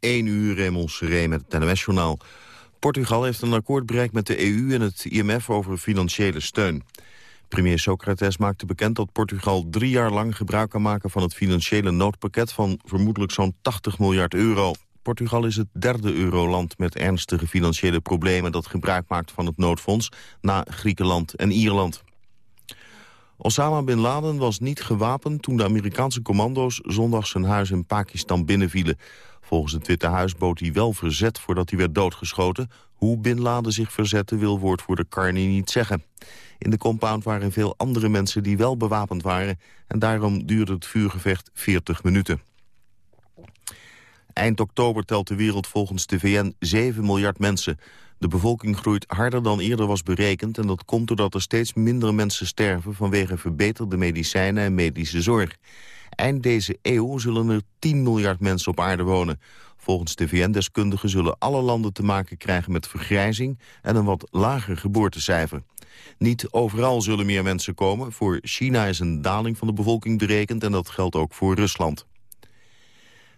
1 uur Raymond Seré met het NOS-journaal. Portugal heeft een akkoord bereikt met de EU en het IMF over financiële steun. Premier Socrates maakte bekend dat Portugal drie jaar lang gebruik kan maken van het financiële noodpakket van vermoedelijk zo'n 80 miljard euro. Portugal is het derde euroland met ernstige financiële problemen dat gebruik maakt van het noodfonds na Griekenland en Ierland. Osama Bin Laden was niet gewapend toen de Amerikaanse commando's zondag zijn huis in Pakistan binnenvielen. Volgens het Witte Huis bood hij wel verzet voordat hij werd doodgeschoten. Hoe Bin Laden zich verzette wil woordvoerder Carney niet zeggen. In de compound waren veel andere mensen die wel bewapend waren... en daarom duurde het vuurgevecht 40 minuten. Eind oktober telt de wereld volgens de VN 7 miljard mensen. De bevolking groeit harder dan eerder was berekend... en dat komt doordat er steeds minder mensen sterven... vanwege verbeterde medicijnen en medische zorg. Eind deze eeuw zullen er 10 miljard mensen op aarde wonen. Volgens de VN-deskundigen zullen alle landen te maken krijgen met vergrijzing... en een wat lager geboortecijfer. Niet overal zullen meer mensen komen. Voor China is een daling van de bevolking berekend... en dat geldt ook voor Rusland.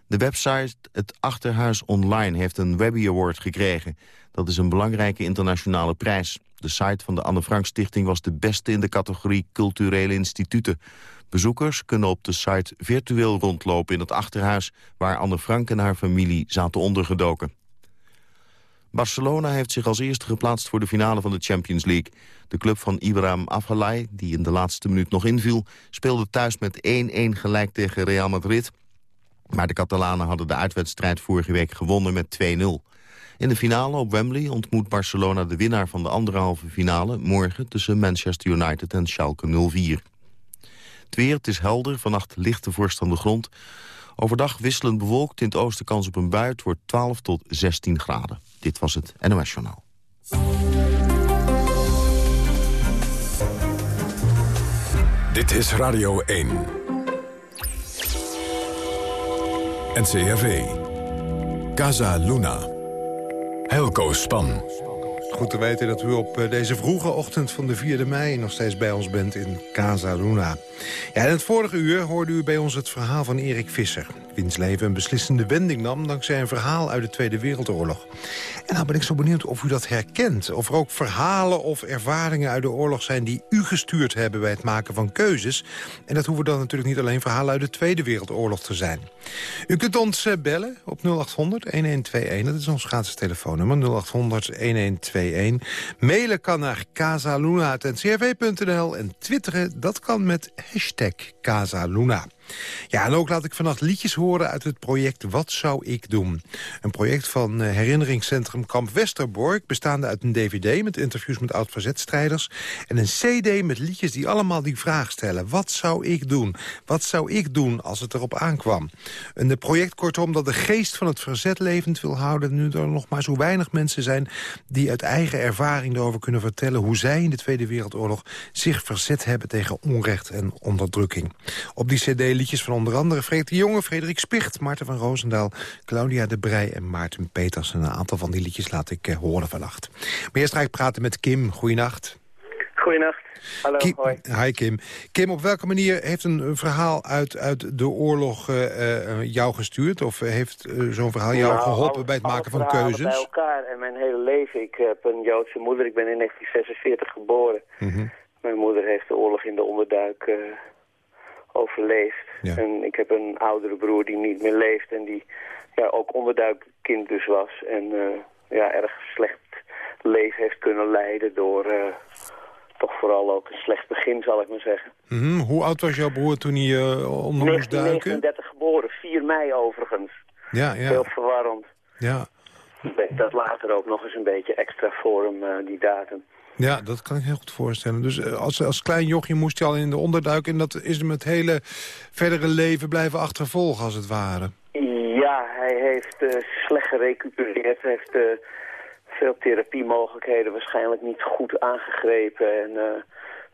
De website Het Achterhuis Online heeft een Webby Award gekregen. Dat is een belangrijke internationale prijs. De site van de Anne Frank Stichting was de beste in de categorie culturele instituten. Bezoekers kunnen op de site virtueel rondlopen in het Achterhuis... waar Anne Frank en haar familie zaten ondergedoken. Barcelona heeft zich als eerste geplaatst voor de finale van de Champions League. De club van Ibrahim Afellay, die in de laatste minuut nog inviel... speelde thuis met 1-1 gelijk tegen Real Madrid. Maar de Catalanen hadden de uitwedstrijd vorige week gewonnen met 2-0. In de finale op Wembley ontmoet Barcelona de winnaar van de anderhalve finale... morgen tussen Manchester United en Schalke 04. Het weer, is helder, vannacht lichte vorst aan de grond. Overdag wisselend bewolkt, in het oosten kans op een bui. Het wordt 12 tot 16 graden. Dit was het NOS Journaal. Dit is Radio 1. NCRV. Casa Luna. Helco Span. Goed te weten dat u op eh, deze vroege ochtend van de 4e mei... nog steeds bij ons bent in Casa Luna. Ja, in het vorige uur hoorde u bij ons het verhaal van Erik Visser wiens leven een beslissende wending nam... dankzij een verhaal uit de Tweede Wereldoorlog. En nou ben ik zo benieuwd of u dat herkent. Of er ook verhalen of ervaringen uit de oorlog zijn... die u gestuurd hebben bij het maken van keuzes. En dat hoeven dan natuurlijk niet alleen verhalen uit de Tweede Wereldoorlog te zijn. U kunt ons eh, bellen op 0800-1121. Dat is ons gratis telefoonnummer 0800-1121. Mailen kan naar casaluna.ncrv.nl. En twitteren, dat kan met hashtag Casaluna. Ja, en ook laat ik vannacht liedjes horen uit het project Wat zou ik doen? Een project van eh, herinneringscentrum Kamp Westerbork... bestaande uit een dvd met interviews met oud-verzetstrijders... en een cd met liedjes die allemaal die vraag stellen. Wat zou ik doen? Wat zou ik doen als het erop aankwam? Een project kortom dat de geest van het verzet levend wil houden... nu er nog maar zo weinig mensen zijn die uit eigen ervaring erover kunnen vertellen... hoe zij in de Tweede Wereldoorlog zich verzet hebben tegen onrecht en onderdrukking. Op die cd liedjes van onder andere Frederik de Jonge, Frederik Spicht... Maarten van Roosendaal, Claudia de Brij en Maarten Peters. een aantal van die liedjes laat ik uh, horen vannacht. Maar eerst ga ik praten met Kim. Goeienacht. Goeienacht. Hallo, Kim, hoi. Hi Kim. Kim, op welke manier heeft een, verhaal uit, uit de oorlog uh, jou gestuurd? Of heeft zo'n verhaal jou nou, geholpen bij het maken van keuzes? bij elkaar en mijn hele leven. Ik heb een Joodse moeder. Ik ben in 1946 geboren. Mhm. Mijn moeder heeft de oorlog in de onderduik overleefd. Ja. En ik heb een oudere broer die niet meer leeft en die ja, ook onderduikkind dus was. En uh, ja, erg slecht leven heeft kunnen leiden door uh, toch vooral ook een slecht begin, zal ik maar zeggen. Mm Hoe oud was jouw broer toen hij uh, onder moest duiken? 1939 geboren, 4 mei overigens. Ja, ja. Heel verwarrend. Ja. Dat later ook nog eens een beetje extra voor hem, die datum. Ja, dat kan ik heel goed voorstellen. Dus als, als klein jochje moest hij al in de onderduik... en dat is hem het hele verdere leven blijven achtervolgen, als het ware. Ja, hij heeft uh, slecht gerecupereerd. Hij heeft uh, veel therapiemogelijkheden waarschijnlijk niet goed aangegrepen. En uh,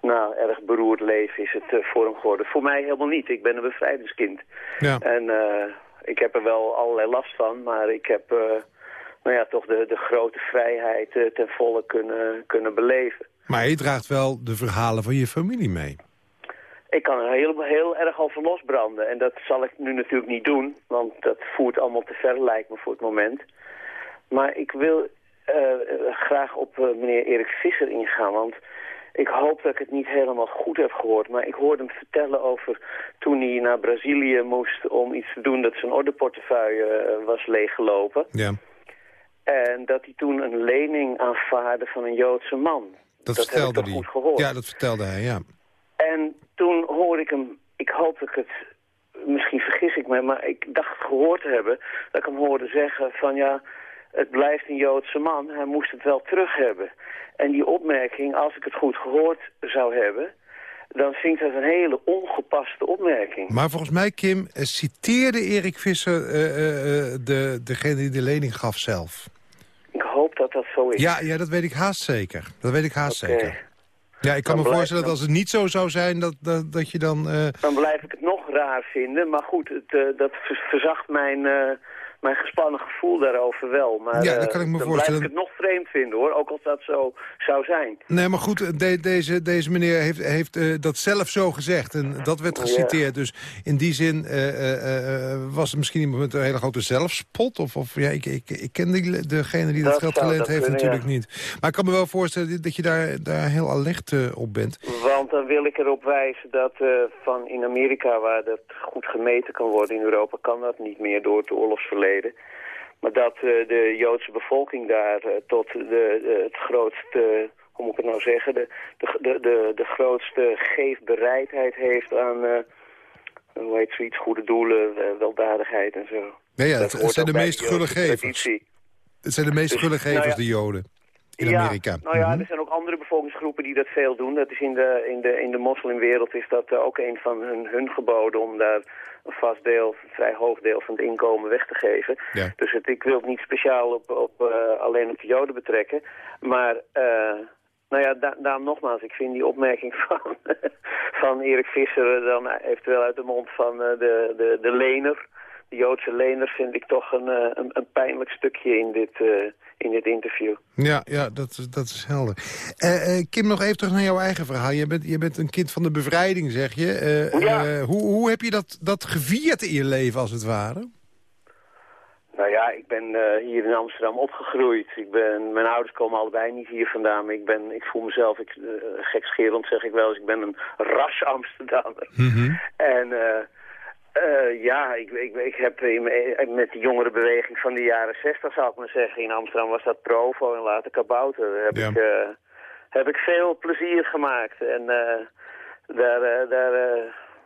nou, erg beroerd leven is het voor hem geworden. Voor mij helemaal niet. Ik ben een bevrijdingskind. Ja. En ik heb er wel allerlei last van, maar ik heb nou ja, toch de, de grote vrijheid uh, ten volle kunnen, kunnen beleven. Maar je draagt wel de verhalen van je familie mee. Ik kan er heel, heel erg over losbranden. En dat zal ik nu natuurlijk niet doen, want dat voert allemaal te ver, lijkt me, voor het moment. Maar ik wil uh, graag op uh, meneer Erik Visser ingaan, want ik hoop dat ik het niet helemaal goed heb gehoord. Maar ik hoorde hem vertellen over toen hij naar Brazilië moest om iets te doen dat zijn ordeportefeuille uh, was leeggelopen. Ja. En dat hij toen een lening aanvaarde van een Joodse man. Dat, dat vertelde heb ik toch goed gehoord. Ja, dat vertelde hij, ja. En toen hoorde ik hem, ik hoop dat ik het, misschien vergis ik me, maar ik dacht gehoord te hebben, dat ik hem hoorde zeggen van ja, het blijft een Joodse man, hij moest het wel terug hebben. En die opmerking, als ik het goed gehoord zou hebben, dan vind ik dat een hele ongepaste opmerking. Maar volgens mij, Kim, eh, citeerde Erik Visser uh, uh, de, degene die de lening gaf zelf. Ik hoop dat dat zo is. Ja, ja dat weet ik haast zeker. Dat weet ik haast zeker. Ja, ik kan Dan me voorstellen dat als het niet zo zou zijn... dat, dat, dat je dan... eh, Dan blijf ik het nog raar vinden. Maar goed, het, eh, dat ver- verzacht mijn, eh, mijn gespannen gevoel daarover wel. Maar Ja, dat eh, kan ik me dan voorstellen. blijf ik het nog vreemd vinden hoor, ook als dat zo zou zijn. Nee, maar goed, de- deze, deze meneer heeft, heeft eh, dat zelf zo gezegd. En dat werd Ja. geciteerd. Dus in die zin eh, eh, eh, was het misschien iemand met een hele grote zelfspot. Of, of ja, ik, ik, ik ken die, degene die dat, Dat geld geleend heeft kunnen, natuurlijk ja. niet. Maar ik kan me wel voorstellen dat je daar, daar heel alert eh, op bent. Want dan wil ik erop wijzen dat eh, van in Amerika, waar dat goed gemeten kan worden in Europa, kan dat niet meer door het oorlogsverleden. Maar dat eh, de Joodse bevolking daar eh, tot de, het grootste, hoe moet ik het nou zeggen, de, de, de, de, grootste geefbereidheid heeft aan, eh, hoe heet zoiets, goede doelen, weldadigheid en zo. Ja, ja, Dat het, zijn de meest gulle gevers. Het zijn de meest Dus, gulle nou gevers, ja. de Joden. In ja, Amerika. Nou ja, Mhm. er zijn ook andere bevolkingsgroepen die dat veel doen. Dat is in de, in de, in de moslimwereld is dat ook een van hun, hun geboden om daar een vast deel, een vrij hoog deel van het inkomen weg te geven. Ja. Dus het, ik wil het niet speciaal op, op, eh, alleen op de Joden betrekken. Maar, eh, nou ja, da- daarom nogmaals, ik vind die opmerking van, van Erik Visser dan eventueel uit de mond van eh, de, de, de lener, de Joodse lener, vind ik toch een, eh, een, een pijnlijk stukje in dit, eh, in dit interview. Ja, ja dat, is- dat is helder. Eh, Kim, nog even terug naar jouw eigen verhaal. Je bent, je bent een kind van de bevrijding, zeg je. Ja. hoe, hoe heb je dat, dat gevierd in je leven, als het ware? Nou ja, ik ben hier in Amsterdam opgegroeid. Ik ben, mijn ouders komen allebei niet hier vandaan. Maar ik, ben, ik voel mezelf, ik, gekscherend zeg ik wel eens, ik ben een ras Amsterdammer. En uh, uh, ja, ik, ik, ik heb in, met de jongerenbeweging van de jaren zestig, zou ik maar zeggen, in Amsterdam was dat Provo en later Kabouter. Heb, Ja. ik, uh, heb ik veel plezier gemaakt. En uh, daar, daar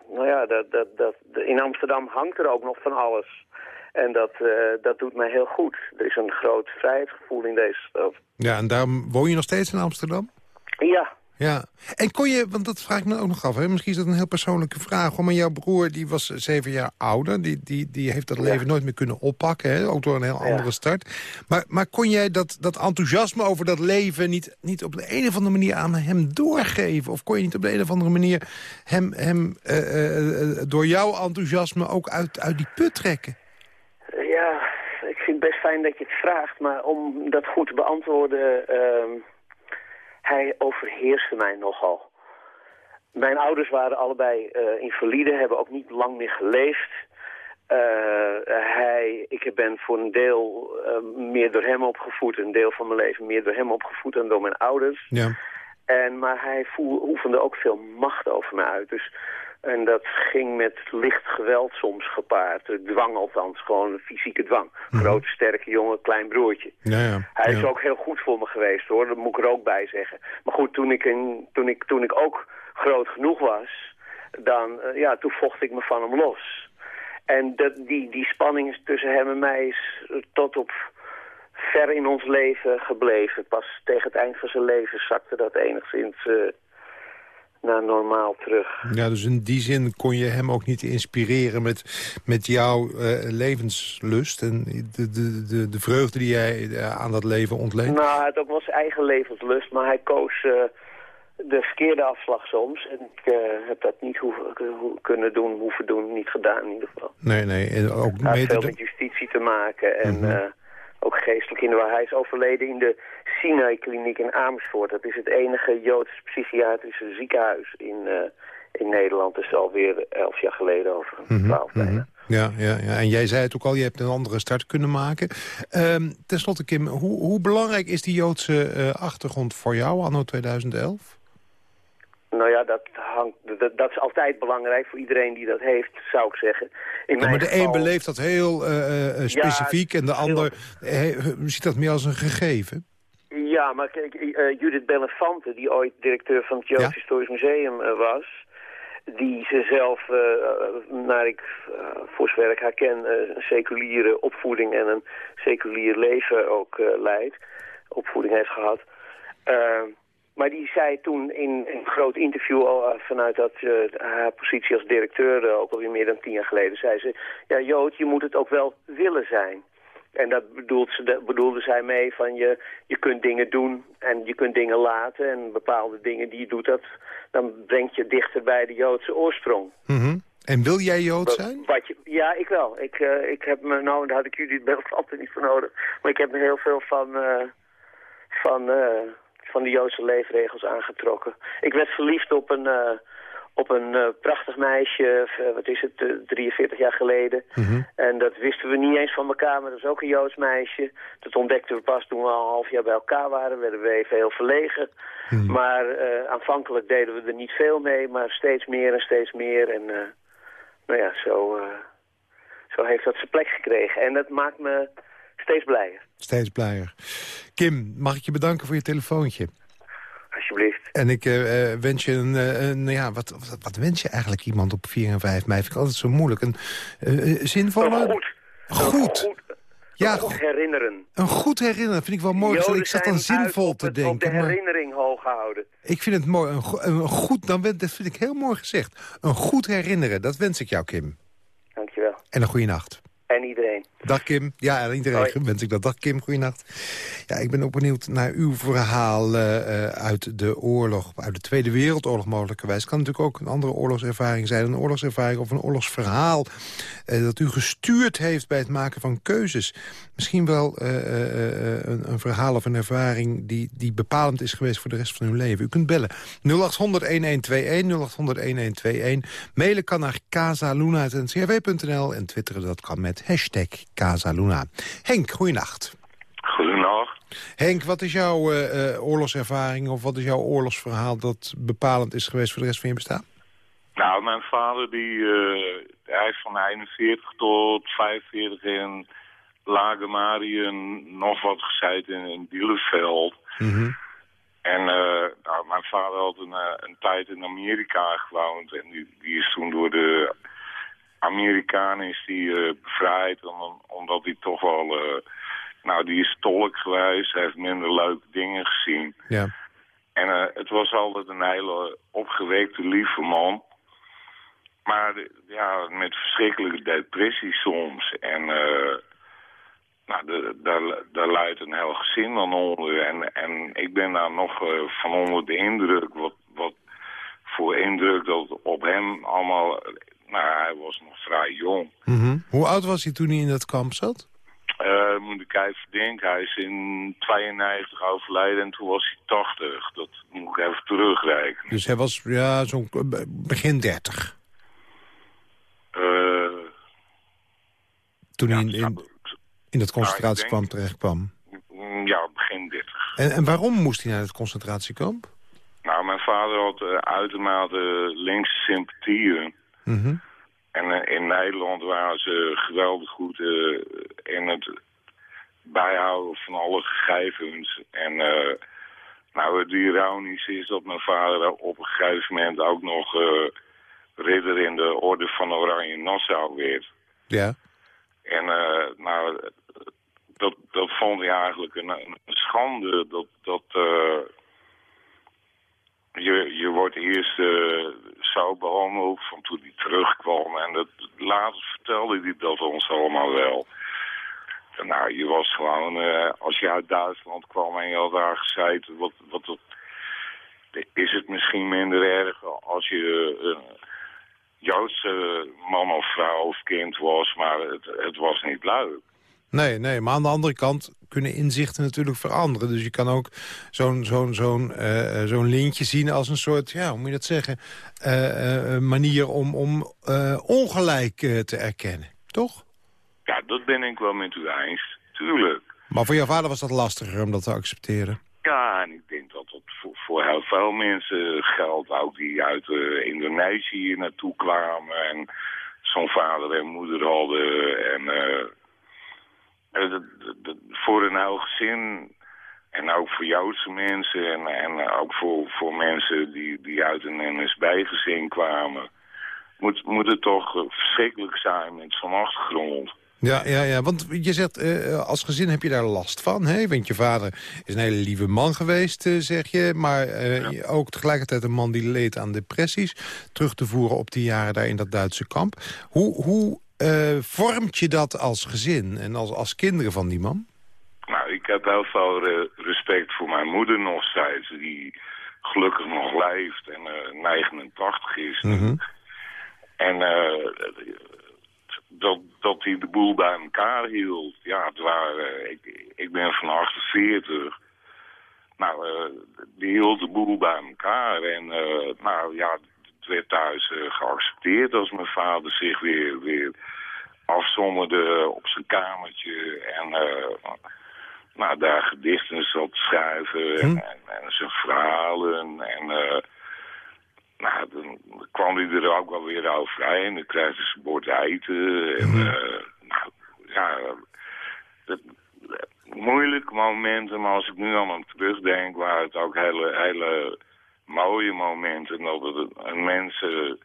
nou ja, dat, dat, dat, in Amsterdam hangt er ook nog van alles. En dat, dat doet mij heel goed. Er is een groot vrijheidsgevoel in deze stad. Ja, en daarom woon je nog steeds in Amsterdam? Ja. Ja. En kon je, want dat vraag ik me ook nog af, hè? misschien is dat een heel persoonlijke vraag... maar jouw broer die was zeven jaar ouder, die, die, die heeft dat leven nooit meer kunnen oppakken... Hè? ook door een heel andere ja. start. Maar, maar kon jij dat, dat enthousiasme over dat leven niet, niet op de een of andere manier aan hem doorgeven? Of kon je niet op de een of andere manier hem, hem uh, uh, door jouw enthousiasme ook uit, uit die put trekken? Ja, ik vind het best fijn dat je het vraagt, maar om dat goed te beantwoorden... Uh, hij overheerste mij nogal. Mijn ouders waren allebei uh, invalide, hebben ook niet lang meer geleefd. Uh, hij, ik ben voor een deel uh, meer door hem opgevoed, een deel van mijn leven meer door hem opgevoed dan door mijn ouders. Ja. En, maar hij voel, oefende ook veel macht over mij uit. Dus, en dat ging met licht geweld soms gepaard. Dwang althans, gewoon fysieke dwang. -hmm. Grote, sterke jongen, klein broertje. Ja, ja. Hij is ook heel goed voor me geweest hoor, dat moet ik er ook bij zeggen. Maar goed, toen ik, in, toen ik, toen ik ook groot genoeg was, dan, uh, ja, toen vocht ik me van hem los. En dat, die, die spanning tussen hem en mij is tot op ver in ons leven gebleven. Pas tegen het eind van zijn leven zakte dat enigszins uh, naar normaal terug. Ja, dus in die zin kon je hem ook niet inspireren met, met jouw uh, levenslust... en de, de, de, de vreugde die jij uh, aan dat leven ontleent? Nou, hij had ook wel zijn eigen levenslust, maar hij koos... Uh, de verkeerde afslag soms. En ik uh, heb dat niet hoeven, kunnen doen, hoeven doen, niet gedaan in ieder geval. Nee, nee. En ook Hij had veel met justitie te maken en mm -hmm. Ook geestelijk in de waar. Hij is overleden in de Sinai-kliniek in Amersfoort. Dat is het enige Joods psychiatrische ziekenhuis in, uh, in Nederland is alweer elf jaar geleden over. Mhm, Twaalf bijna. Ja, ja, ja, en jij zei het ook al, je hebt een andere start kunnen maken. Ehm Ten slotte, Kim, hoe, hoe belangrijk is die Joodse eh, achtergrond voor jou anno 2011? Nou ja, dat, hangt, dat, dat is altijd belangrijk voor iedereen die dat heeft, zou ik zeggen. In Ja, maar de geval- een beleeft dat heel eh, eh, specifiek en de ander eh, ziet dat meer als een gegeven. Ja, maar kijk, eh, Judith Bellefante, die ooit directeur van het Joods Ja. Historisch Museum eh, was... die ze zelf, eh, eh, naar ik eh, voor zover ik haar ken... eh, een seculiere opvoeding en een seculier leven ook eh, leidt. Opvoeding heeft gehad. Maar die zei toen in, een groot interview al eh, vanuit dat, eh, haar positie als directeur... eh, ook alweer meer dan tien jaar geleden, zei ze... ja, Jood, je moet het ook wel willen zijn. En dat bedoelt ze, dat bedoelde zij mee van je, je kunt dingen doen en je kunt dingen laten. En bepaalde dingen die je doet, dat, dan brengt je dichter bij de Joodse oorsprong. Mhm. En wil jij Jood zijn? Wat je, ja, ik wel. Ik, ik heb me, nou, daar had ik jullie het altijd niet voor nodig. Maar ik heb me heel veel van, van, eh, van de Joodse leefregels aangetrokken. Ik werd verliefd op een, eh, op een eh, prachtig meisje, eh, wat is het, eh, 43 jaar geleden. Mhm. En dat wisten we niet eens van elkaar, maar dat is ook een Joods meisje. Dat ontdekten we pas toen we al een half jaar bij elkaar waren. werden we even heel verlegen. Mhm. Maar aanvankelijk deden we er niet veel mee, maar steeds meer en steeds meer. En nou ja, zo, zo heeft dat zijn plek gekregen. En dat maakt me steeds blijer, Steeds blijer. Kim, mag ik je bedanken voor je telefoontje? alsjeblieft. En ik eh, eh, wens je een, eh, een ja, wat, wat, wat wens je eigenlijk iemand op 4 en 5 mei? Vind ik altijd zo moeilijk. Een zinvolle... Een goed, een Goed. goed, Ja, een goed herinneren. Een goed herinneren vind ik wel mooi. Joden ik zat dan zinvol te het- Op de denken. Herinnering hoog houden. ik vind het mooi. Een, go- een goed, dan dat vind ik heel mooi gezegd. Een goed herinneren, dat wens ik jou, Kim. Dankjewel. En een goede nacht. En iedereen. Dag Kim. Ja, en iedereen Hoi. wens ik dat. Dag Kim, goeienacht. Ja, ik ben ook benieuwd naar uw verhaal eh, eh, uit de oorlog. Uit de Tweede Wereldoorlog mogelijkerwijs. Kan natuurlijk ook een andere oorlogservaring zijn. Een oorlogservaring of een oorlogsverhaal. eh, dat u gestuurd heeft bij het maken van keuzes. Misschien wel een, een verhaal of een ervaring die, die bepalend is geweest voor de rest van uw leven. U kunt bellen 0800-1121, 0800-1121. Mailen kan naar casaluna.ncrw.nl en twitteren dat kan met hashtag Casaluna. Henk, goeienacht. Goedenacht. Henk, wat is jouw eh, eh, oorlogservaring of wat is jouw oorlogsverhaal dat bepalend is geweest voor de rest van je bestaan? Nou, mijn vader die, eh, hij is van 41 tot 45 in Lagermarien nog wat gezeten in, in. Mhm. En nou, mijn vader had een, een tijd in Amerika gewoond en die, die is toen door de Amerikanen is die, eh, bevrijd om, omdat hij toch wel, eh, nou die is tolk geweest, hij heeft minder leuke dingen gezien. Ja. En eh, het was altijd een hele opgewekte, lieve man. Maar ja, met verschrikkelijke depressie soms. En nou, de- daar, daar leidt een heel gezin dan onder. En, en ik ben daar nog van onder de indruk. Wat, wat voor indruk dat op hem allemaal... Nou, hij was nog vrij jong. Mhm. Hoe oud was hij toen hij in dat kamp zat? Eh, moet ik even denken, hij is in 92 overleden en toen was hij 80. Dat moet ik even terugrekenen. Dus hij was ja, zo'n eh, begin 30. Eh, Toen ja, hij in, in, in dat concentratiekamp denk- terecht kwam. mm, ja, begin 30. En, en waarom moest hij naar het concentratiekamp? Nou, mijn vader had uitermate linkse sympathieën. Mhm. En eh, in Nederland waren ze geweldig goed eh, in het bijhouden van alle gegevens. En eh, nou, het ironische is dat mijn vader op een gegeven moment ook nog ridder in de orde van Oranje Nassau werd. Ja. En nou, dat, dat vond hij eigenlijk een, een schande. Dat, dat eh, je, je wordt eerst eh, zo behandeld van toen hij terugkwam. En dat, later vertelde hij dat ons allemaal wel. Nou, je was gewoon, eh, als je uit Duitsland kwam en je had daar gezeten, wat, wat, wat, is het misschien minder erg als je een man of vrouw of kind was, maar het, het was niet leuk. Nee, nee, maar aan de andere kant kunnen inzichten natuurlijk veranderen. Dus je kan ook zo'n zo'n zo'n uh, zo'n lintje zien als een soort, ja, hoe moet je dat zeggen... Uh, manier om, om ongelijk te erkennen, toch? Ja, dat ben ik wel met u eens, tuurlijk. Maar voor jouw vader was dat lastiger om dat te accepteren? Ja, en ik denk dat dat voor, voor heel veel mensen geldt. Ook die uit Indonesië hier naartoe kwamen en zo'n vader en moeder hadden. En voor een heel gezin en ook voor Joodse mensen en, en ook voor, voor mensen die, die uit een NSB-gezin kwamen... Moet, moet het toch verschrikkelijk zijn met zo'n achtergrond. Ja, ja, ja, want je zegt, uh, als gezin heb je daar last van. Hè? Want je vader is een hele lieve man geweest, uh, zeg je. Maar uh, ja. ook tegelijkertijd een man die leed aan depressies. Terug te voeren op die jaren daar in dat Duitse kamp. Hoe, hoe vormt je dat als gezin en als, als kinderen van die man? Nou, ik heb heel veel respect voor mijn moeder nog steeds. Die gelukkig nog leeft en 89 is. Mm -hmm. En dat, dat hij de boel bij elkaar hield. Ja, het waren, ik, ik ben van 48. Nou, die hield de boel bij elkaar. En nou ja, het werd thuis uh, geaccepteerd als mijn vader zich weer, weer afzonderde op zijn kamertje. En nou, daar gedichten zat te schrijven en, hm? en, en, zijn verhalen. En nou, dan kwam hij er ook wel weer over En dan kreeg hij zijn bord eten. En, uh, nou, ja, dat, moeilijke momenten. Maar als ik nu aan hem terugdenk, waren het ook hele, hele mooie momenten. Dat het een mensen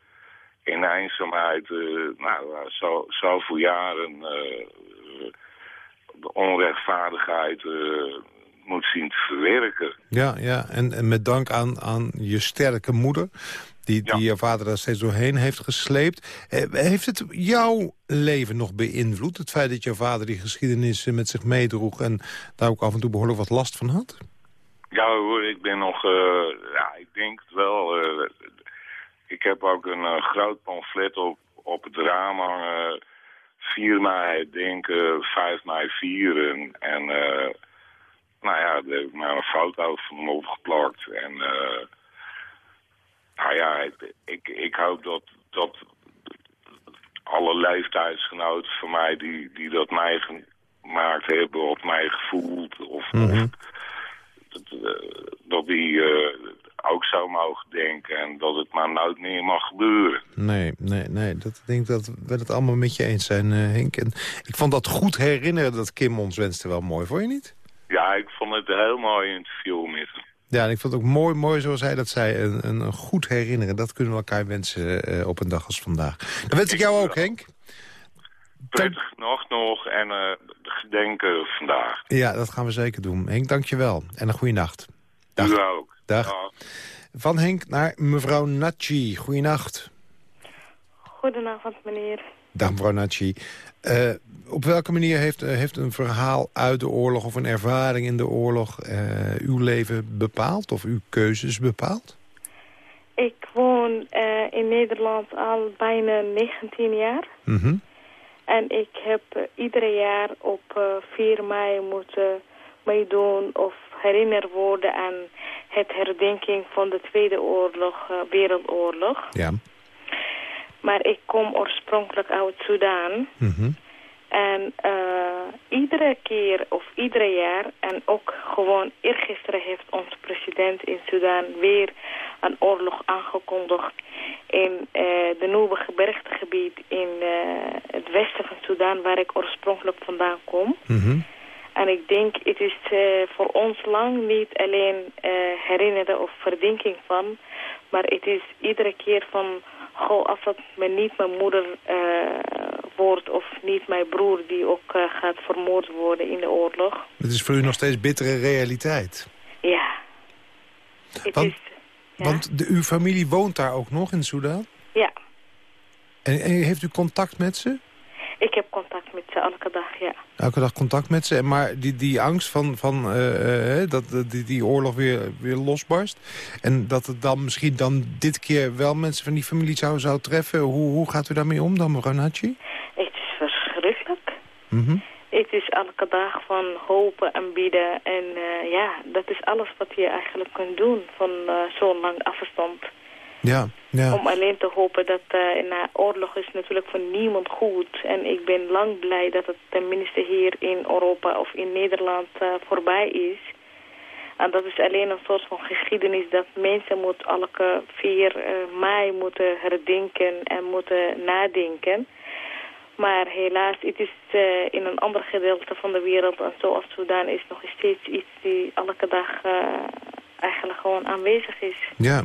in eenzaamheid, uh, nou, zo, zoveel jaren uh, de onrechtvaardigheid moet zien te verwerken. Ja, ja. En, en met dank aan, aan je sterke moeder... die, die je vader daar steeds doorheen heeft gesleept. Eh, heeft het jouw leven nog beïnvloed? Het feit dat jouw vader die geschiedenis eh, met zich meedroeg... en daar ook af en toe behoorlijk wat last van had? Ja hoor, ik ben nog... Uh, ja, ik denk het wel. Uh, ik heb ook een uh, groot pamflet op, op het raam hangen... 4 mei denken, 5 mei vieren. En nou ja, daar heb ik maar een foto van hem opgeplakt. En nou ja, ik, ik hoop dat, dat alle leeftijdsgenoten van mij die, die dat meegemaakt hebben of mij gevoeld. Of, of dat, uh, dat, die uh, ook zo mogen denken en dat het maar nooit meer mag gebeuren. Nee, nee, nee. Dat, ik denk dat we het allemaal met je eens zijn, Henk. En ik vond dat goed herinneren dat Kim ons wenste wel mooi, vond je niet? Ja, ik vond het een heel mooi interview met hem. Ja, en ik vond het ook mooi, mooi zoals hij dat zei. Een, een goed herinneren, dat kunnen we elkaar wensen uh, op een dag als vandaag. Dat wens ik jou ook, Henk. Prettig nog nog en uh, gedenken vandaag. Ja, dat gaan we zeker doen. Henk, dank je wel. En een goede nacht. Dag. U ook. Dag. Dag. Van Henk naar mevrouw Nachi. Goeienacht. Goedenavond, meneer. Dag, mevrouw Nachi. Uh, op welke manier heeft, uh, heeft een verhaal uit de oorlog... of een ervaring in de oorlog uh, uw leven bepaald of uw keuzes bepaald? Ik woon in Nederland al bijna 19 jaar. Mm -hmm. En ik heb ieder jaar op 4 mei moeten meedoen of herinnerd worden aan het herdenking van de Tweede oorlog, Wereldoorlog. Ja. Maar ik kom oorspronkelijk uit Sudan. Mm -hmm. En uh, iedere keer of iedere jaar en ook gewoon eergisteren heeft onze president in Sudan weer een oorlog aangekondigd in uh, de nieuwe gebergtegebied in uh, het westen van Sudan waar ik oorspronkelijk vandaan kom. Mm -hmm. En ik denk het is voor ons lang niet alleen herinneren of verdenking van, maar het is iedere keer van goh, als dat me niet mijn moeder wordt of niet mijn broer die ook uh, gaat vermoord worden in de oorlog. Het is voor u nog steeds bittere realiteit. Ja. Want is, ja. want de, uw familie woont daar ook nog in Soedan? Ja. En, en heeft u contact met ze? Ik heb contact met ze elke dag, ja. Elke dag contact met ze. Maar die, die angst van, van uh, uh, dat die, die oorlog weer, weer losbarst... en dat het dan misschien dan dit keer wel mensen van die familie zou, zou treffen... hoe, hoe gaat u daarmee om dan, mevrouw? Het is verschrikkelijk. Mm -hmm. het is elke dag van hopen en bieden. En uh, ja, dat is alles wat je eigenlijk kunt doen van uh, zo'n lang afstand. Ja, ja. Om alleen te hopen dat uh, na oorlog is natuurlijk voor niemand goed. En ik ben lang blij dat het tenminste hier in Europa of in Nederland voorbij is. En dat is alleen een soort van geschiedenis dat mensen moet elke 4 mei moeten herdenken en moeten nadenken. Maar helaas, het is uh, in een ander gedeelte van de wereld en zoals Sudan is nog steeds iets die elke dag uh, eigenlijk gewoon aanwezig is. Ja.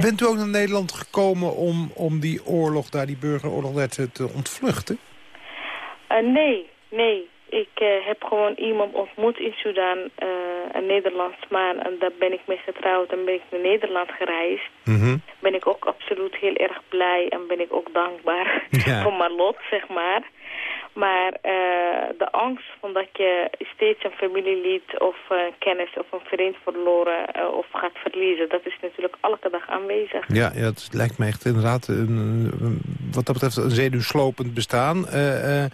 Bent u ook naar Nederland gekomen om, om die oorlog daar, die burgeroorlog daar te, te ontvluchten? Uh, nee, nee. Ik heb gewoon iemand ontmoet in uh, een Nederlandsman. En daar ben ik mee getrouwd en ben ik naar Nederland gereisd. Mm -hmm. Ben ik ook absoluut heel erg blij en ben ik ook dankbaar Ja. voor mijn lot, zeg maar. Maar uh, de angst van dat je steeds een familielid of kennis of een vriend verloren of gaat verliezen, dat is natuurlijk elke dag aanwezig. Ja, ja het lijkt me echt inderdaad een, wat dat betreft een zenuwslopend bestaan. Uh,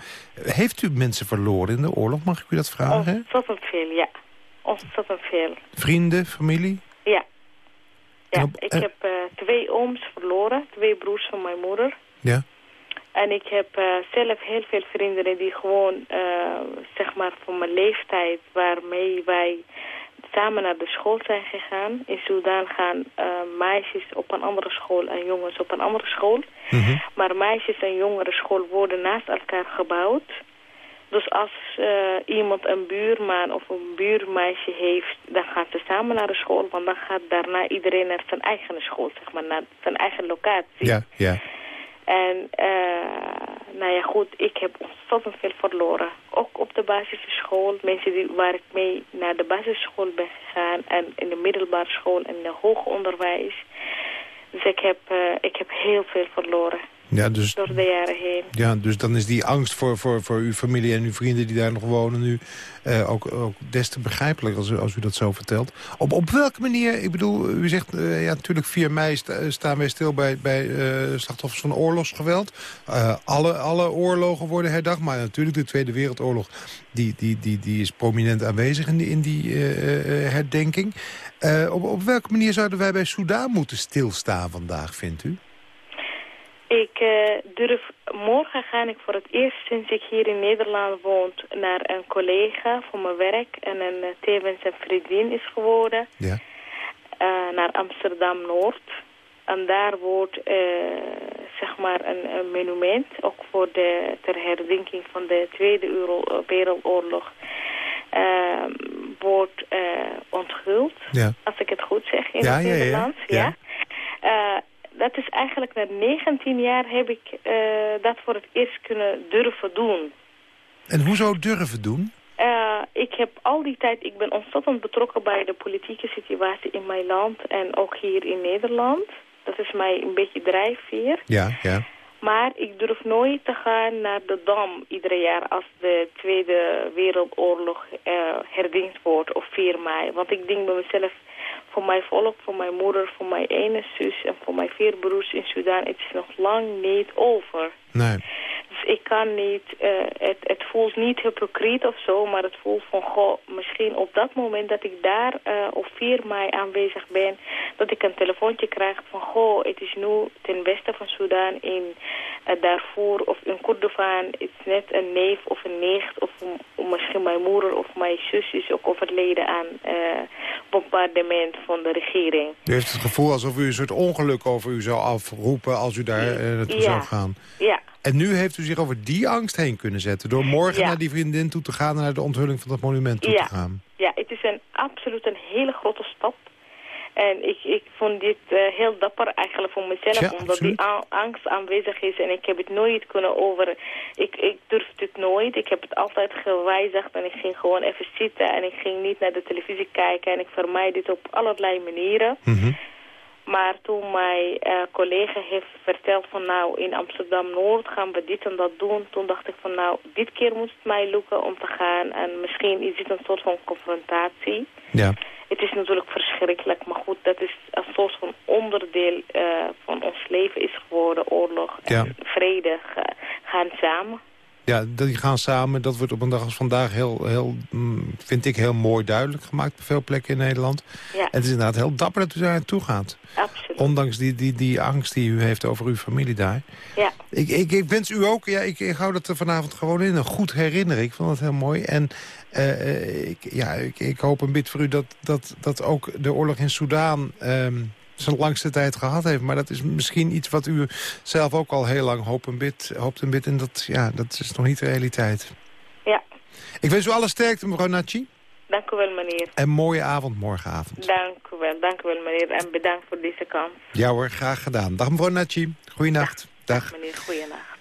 heeft u mensen verloren in de oorlog, mag ik u dat vragen? Ontzettend veel, ja. Ontzettend veel. Vrienden, familie? Ja. Ja, ik heb twee ooms verloren, twee broers van mijn moeder. Ja. En ik heb uh, zelf heel veel vrienden die gewoon, uh, zeg maar, van mijn leeftijd... waarmee wij samen naar de school zijn gegaan. In Sudan gaan uh, meisjes op een andere school en jongens op een andere school. Mm -hmm. Maar meisjes en jongere school worden naast elkaar gebouwd. Dus als iemand een buurman of een buurmeisje heeft, dan gaan ze samen naar de school. Want dan gaat daarna iedereen naar zijn eigen school, zeg maar, naar zijn eigen locatie. Ja, ja. En uh, nou ja, goed, ik heb ontzettend veel verloren. Ook op de basisschool. Mensen die, waar ik mee naar de basisschool ben gegaan. En in de middelbare school en in het hoger onderwijs. Dus ik heb, uh, ik heb heel veel verloren. Ja, dus, door de jaren heen. Ja, dus dan is die angst voor, voor, voor uw familie en uw vrienden die daar nog wonen nu uh, ook, ook des te begrijpelijk als u, als u dat zo vertelt. Op, op welke manier, ik bedoel, u zegt uh, ja natuurlijk 4 mei sta, staan wij stil bij, bij uh, slachtoffers van oorlogsgeweld. alle, alle oorlogen worden herdacht, maar natuurlijk de Tweede Wereldoorlog die, die, die, die is prominent aanwezig in die, in die herdenking. op, op welke manier zouden wij bij Soudaan moeten stilstaan vandaag, vindt u? Ik uh, durf, morgen ga ik voor het eerst sinds ik hier in Nederland woon naar een collega voor mijn werk. En een uh, tevens een vriendin is geworden. Ja. Uh, naar Amsterdam-Noord. En daar wordt zeg maar een, een, monument, ook voor de ter herdenking van de Tweede Euro Wereldoorlog, wordt onthuld. Ja. Als ik het goed zeg in ja, het ja, Nederlands. Ja, ja dat is eigenlijk na 19 jaar heb ik uh, dat voor het eerst kunnen durven doen. En hoezo durven doen? Uh, ik heb al die tijd, ik ben ontzettend betrokken bij de politieke situatie in mijn land en ook hier in Nederland. Dat is mij een beetje drijfveer. Ja, ja. Maar ik durf nooit te gaan naar de Dam ieder jaar als de Tweede Wereldoorlog uh, herdenkt wordt op 4 mei. Want ik denk bij mezelf, voor mijn volk, voor mijn moeder, voor mijn ene zus en voor mijn vier broers in Sudan, het is nog lang niet over. Nee. Dus ik kan niet, uh, het, het voelt niet hypocriet of zo, maar het voelt van, goh, misschien op dat moment dat ik daar uh, op 4 mei aanwezig ben, dat ik een telefoontje krijg van, goh, het is nu ten westen van Sudan in uh, Darfur of in Kordofaan, het is net een neef of een nicht of, of misschien mijn moeder of mijn zus is ook overleden aan bombardement van de regering. U heeft het gevoel alsof u een soort ongeluk over u zou afroepen als u daar naartoe ja. zou gaan. Ja. En nu heeft u zich over die angst heen kunnen zetten... door morgen ja. naar die vriendin toe te gaan... en naar de onthulling van dat monument toe ja. te gaan. Ja, het is een, absoluut een hele grote stap. En ik, ik vond dit uh, heel dapper eigenlijk voor mezelf... Ja, omdat absoluut. die angst aanwezig is en ik heb het nooit kunnen over... Ik, ik durfde het nooit, ik heb het altijd gewijzigd... en ik ging gewoon even zitten en ik ging niet naar de televisie kijken... en ik vermijd dit op allerlei manieren... Mm -hmm. Maar toen mijn uh, collega heeft verteld van nou in Amsterdam-Noord gaan we dit en dat doen. Toen dacht ik van nou dit keer moet het mij lukken om te gaan. En misschien is dit een soort van confrontatie. Ja. Het is natuurlijk verschrikkelijk. Maar goed, dat is een soort van onderdeel uh, van ons leven is geworden. Oorlog en ja. vrede gaan samen. Ja, die gaan samen. Dat wordt op een dag als vandaag heel, heel mm, vind ik, heel mooi duidelijk gemaakt op veel plekken in Nederland. Ja. En het is inderdaad heel dapper dat u daar naartoe gaat. Absoluut. Ondanks die, die, die angst die u heeft over uw familie daar. Ja. Ik, ik, ik wens u ook, ja, ik, ik hou dat er vanavond gewoon in, een goed herinneren. Ik vond het heel mooi. En eh, eh, ik, ja, ik, ik hoop een bit voor u dat, dat, dat ook de oorlog in Soudaan... ehm, zijn langste tijd gehad heeft. Maar dat is misschien iets wat u zelf ook al heel lang hoopt een bit. Hoopt een bit en dat, ja, dat is nog niet de realiteit. Ja. Ik wens u alle sterkte, mevrouw Nachi. Dank u wel, meneer. En mooie avond morgenavond. Dank u wel. Dank u wel, meneer. En bedankt voor deze kans. Ja hoor, graag gedaan. Dag mevrouw Nachi. Goeienacht. Dag. Meneer, goeienacht.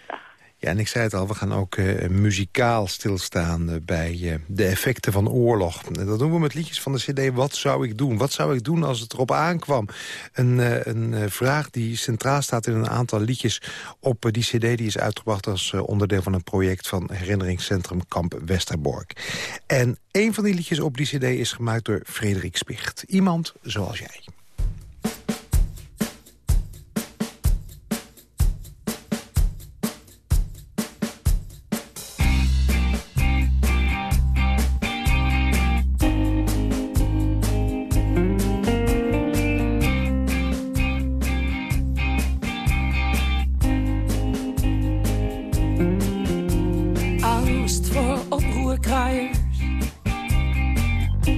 Ja, en ik zei het al, we gaan ook eh, muzikaal stilstaan eh, bij eh, de effecten van oorlog. Dat doen we met liedjes van de cd Wat zou ik doen? Wat zou ik doen als het erop aankwam? Een, een vraag die centraal staat in een aantal liedjes op die cd... die is uitgebracht als onderdeel van een project van herinneringscentrum Kamp Westerbork. En een van die liedjes op die cd is gemaakt door Frederik Spicht. Iemand zoals jij.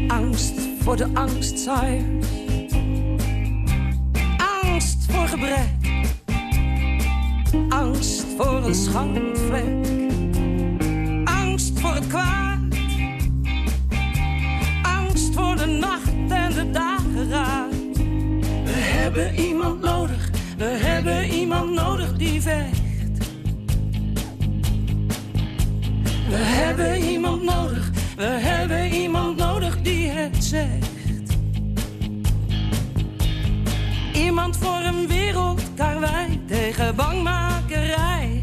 Angst voor de angstzaaiers. Angst voor gebrek. Angst voor een schandvlek. Angst voor het kwaad. Angst voor de nacht en de dageraad. We hebben iemand nodig. We hebben iemand nodig die vecht. We hebben iemand nodig, we hebben iemand nodig die het zegt. Iemand voor een wereld karwei tegen bangmakerij.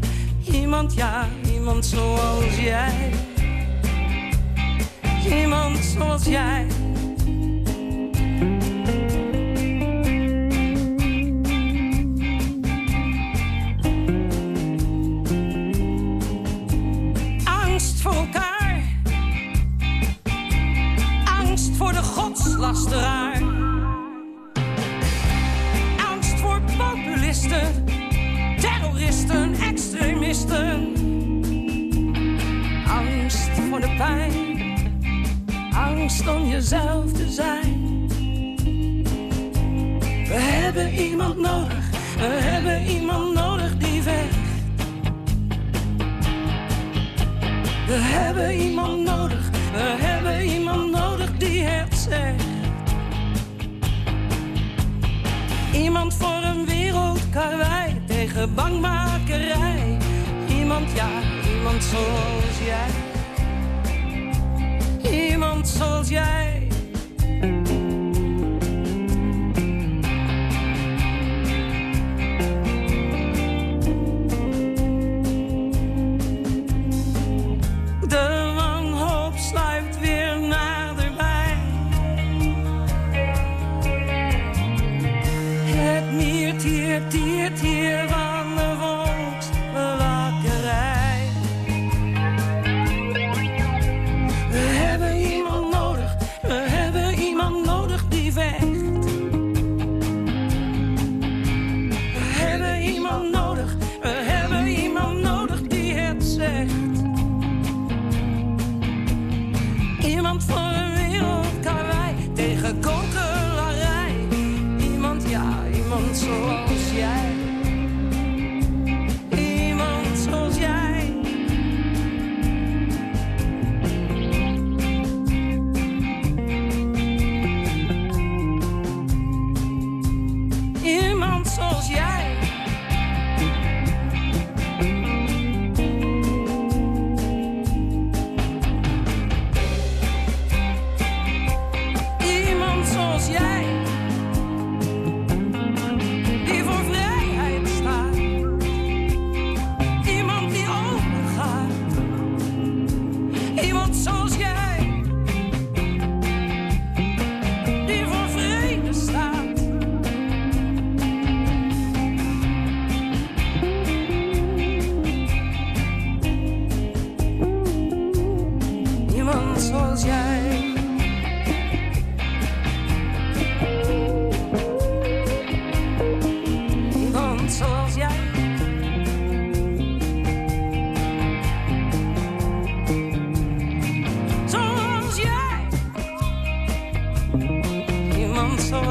Iemand, ja, iemand zoals jij. Iemand zoals jij.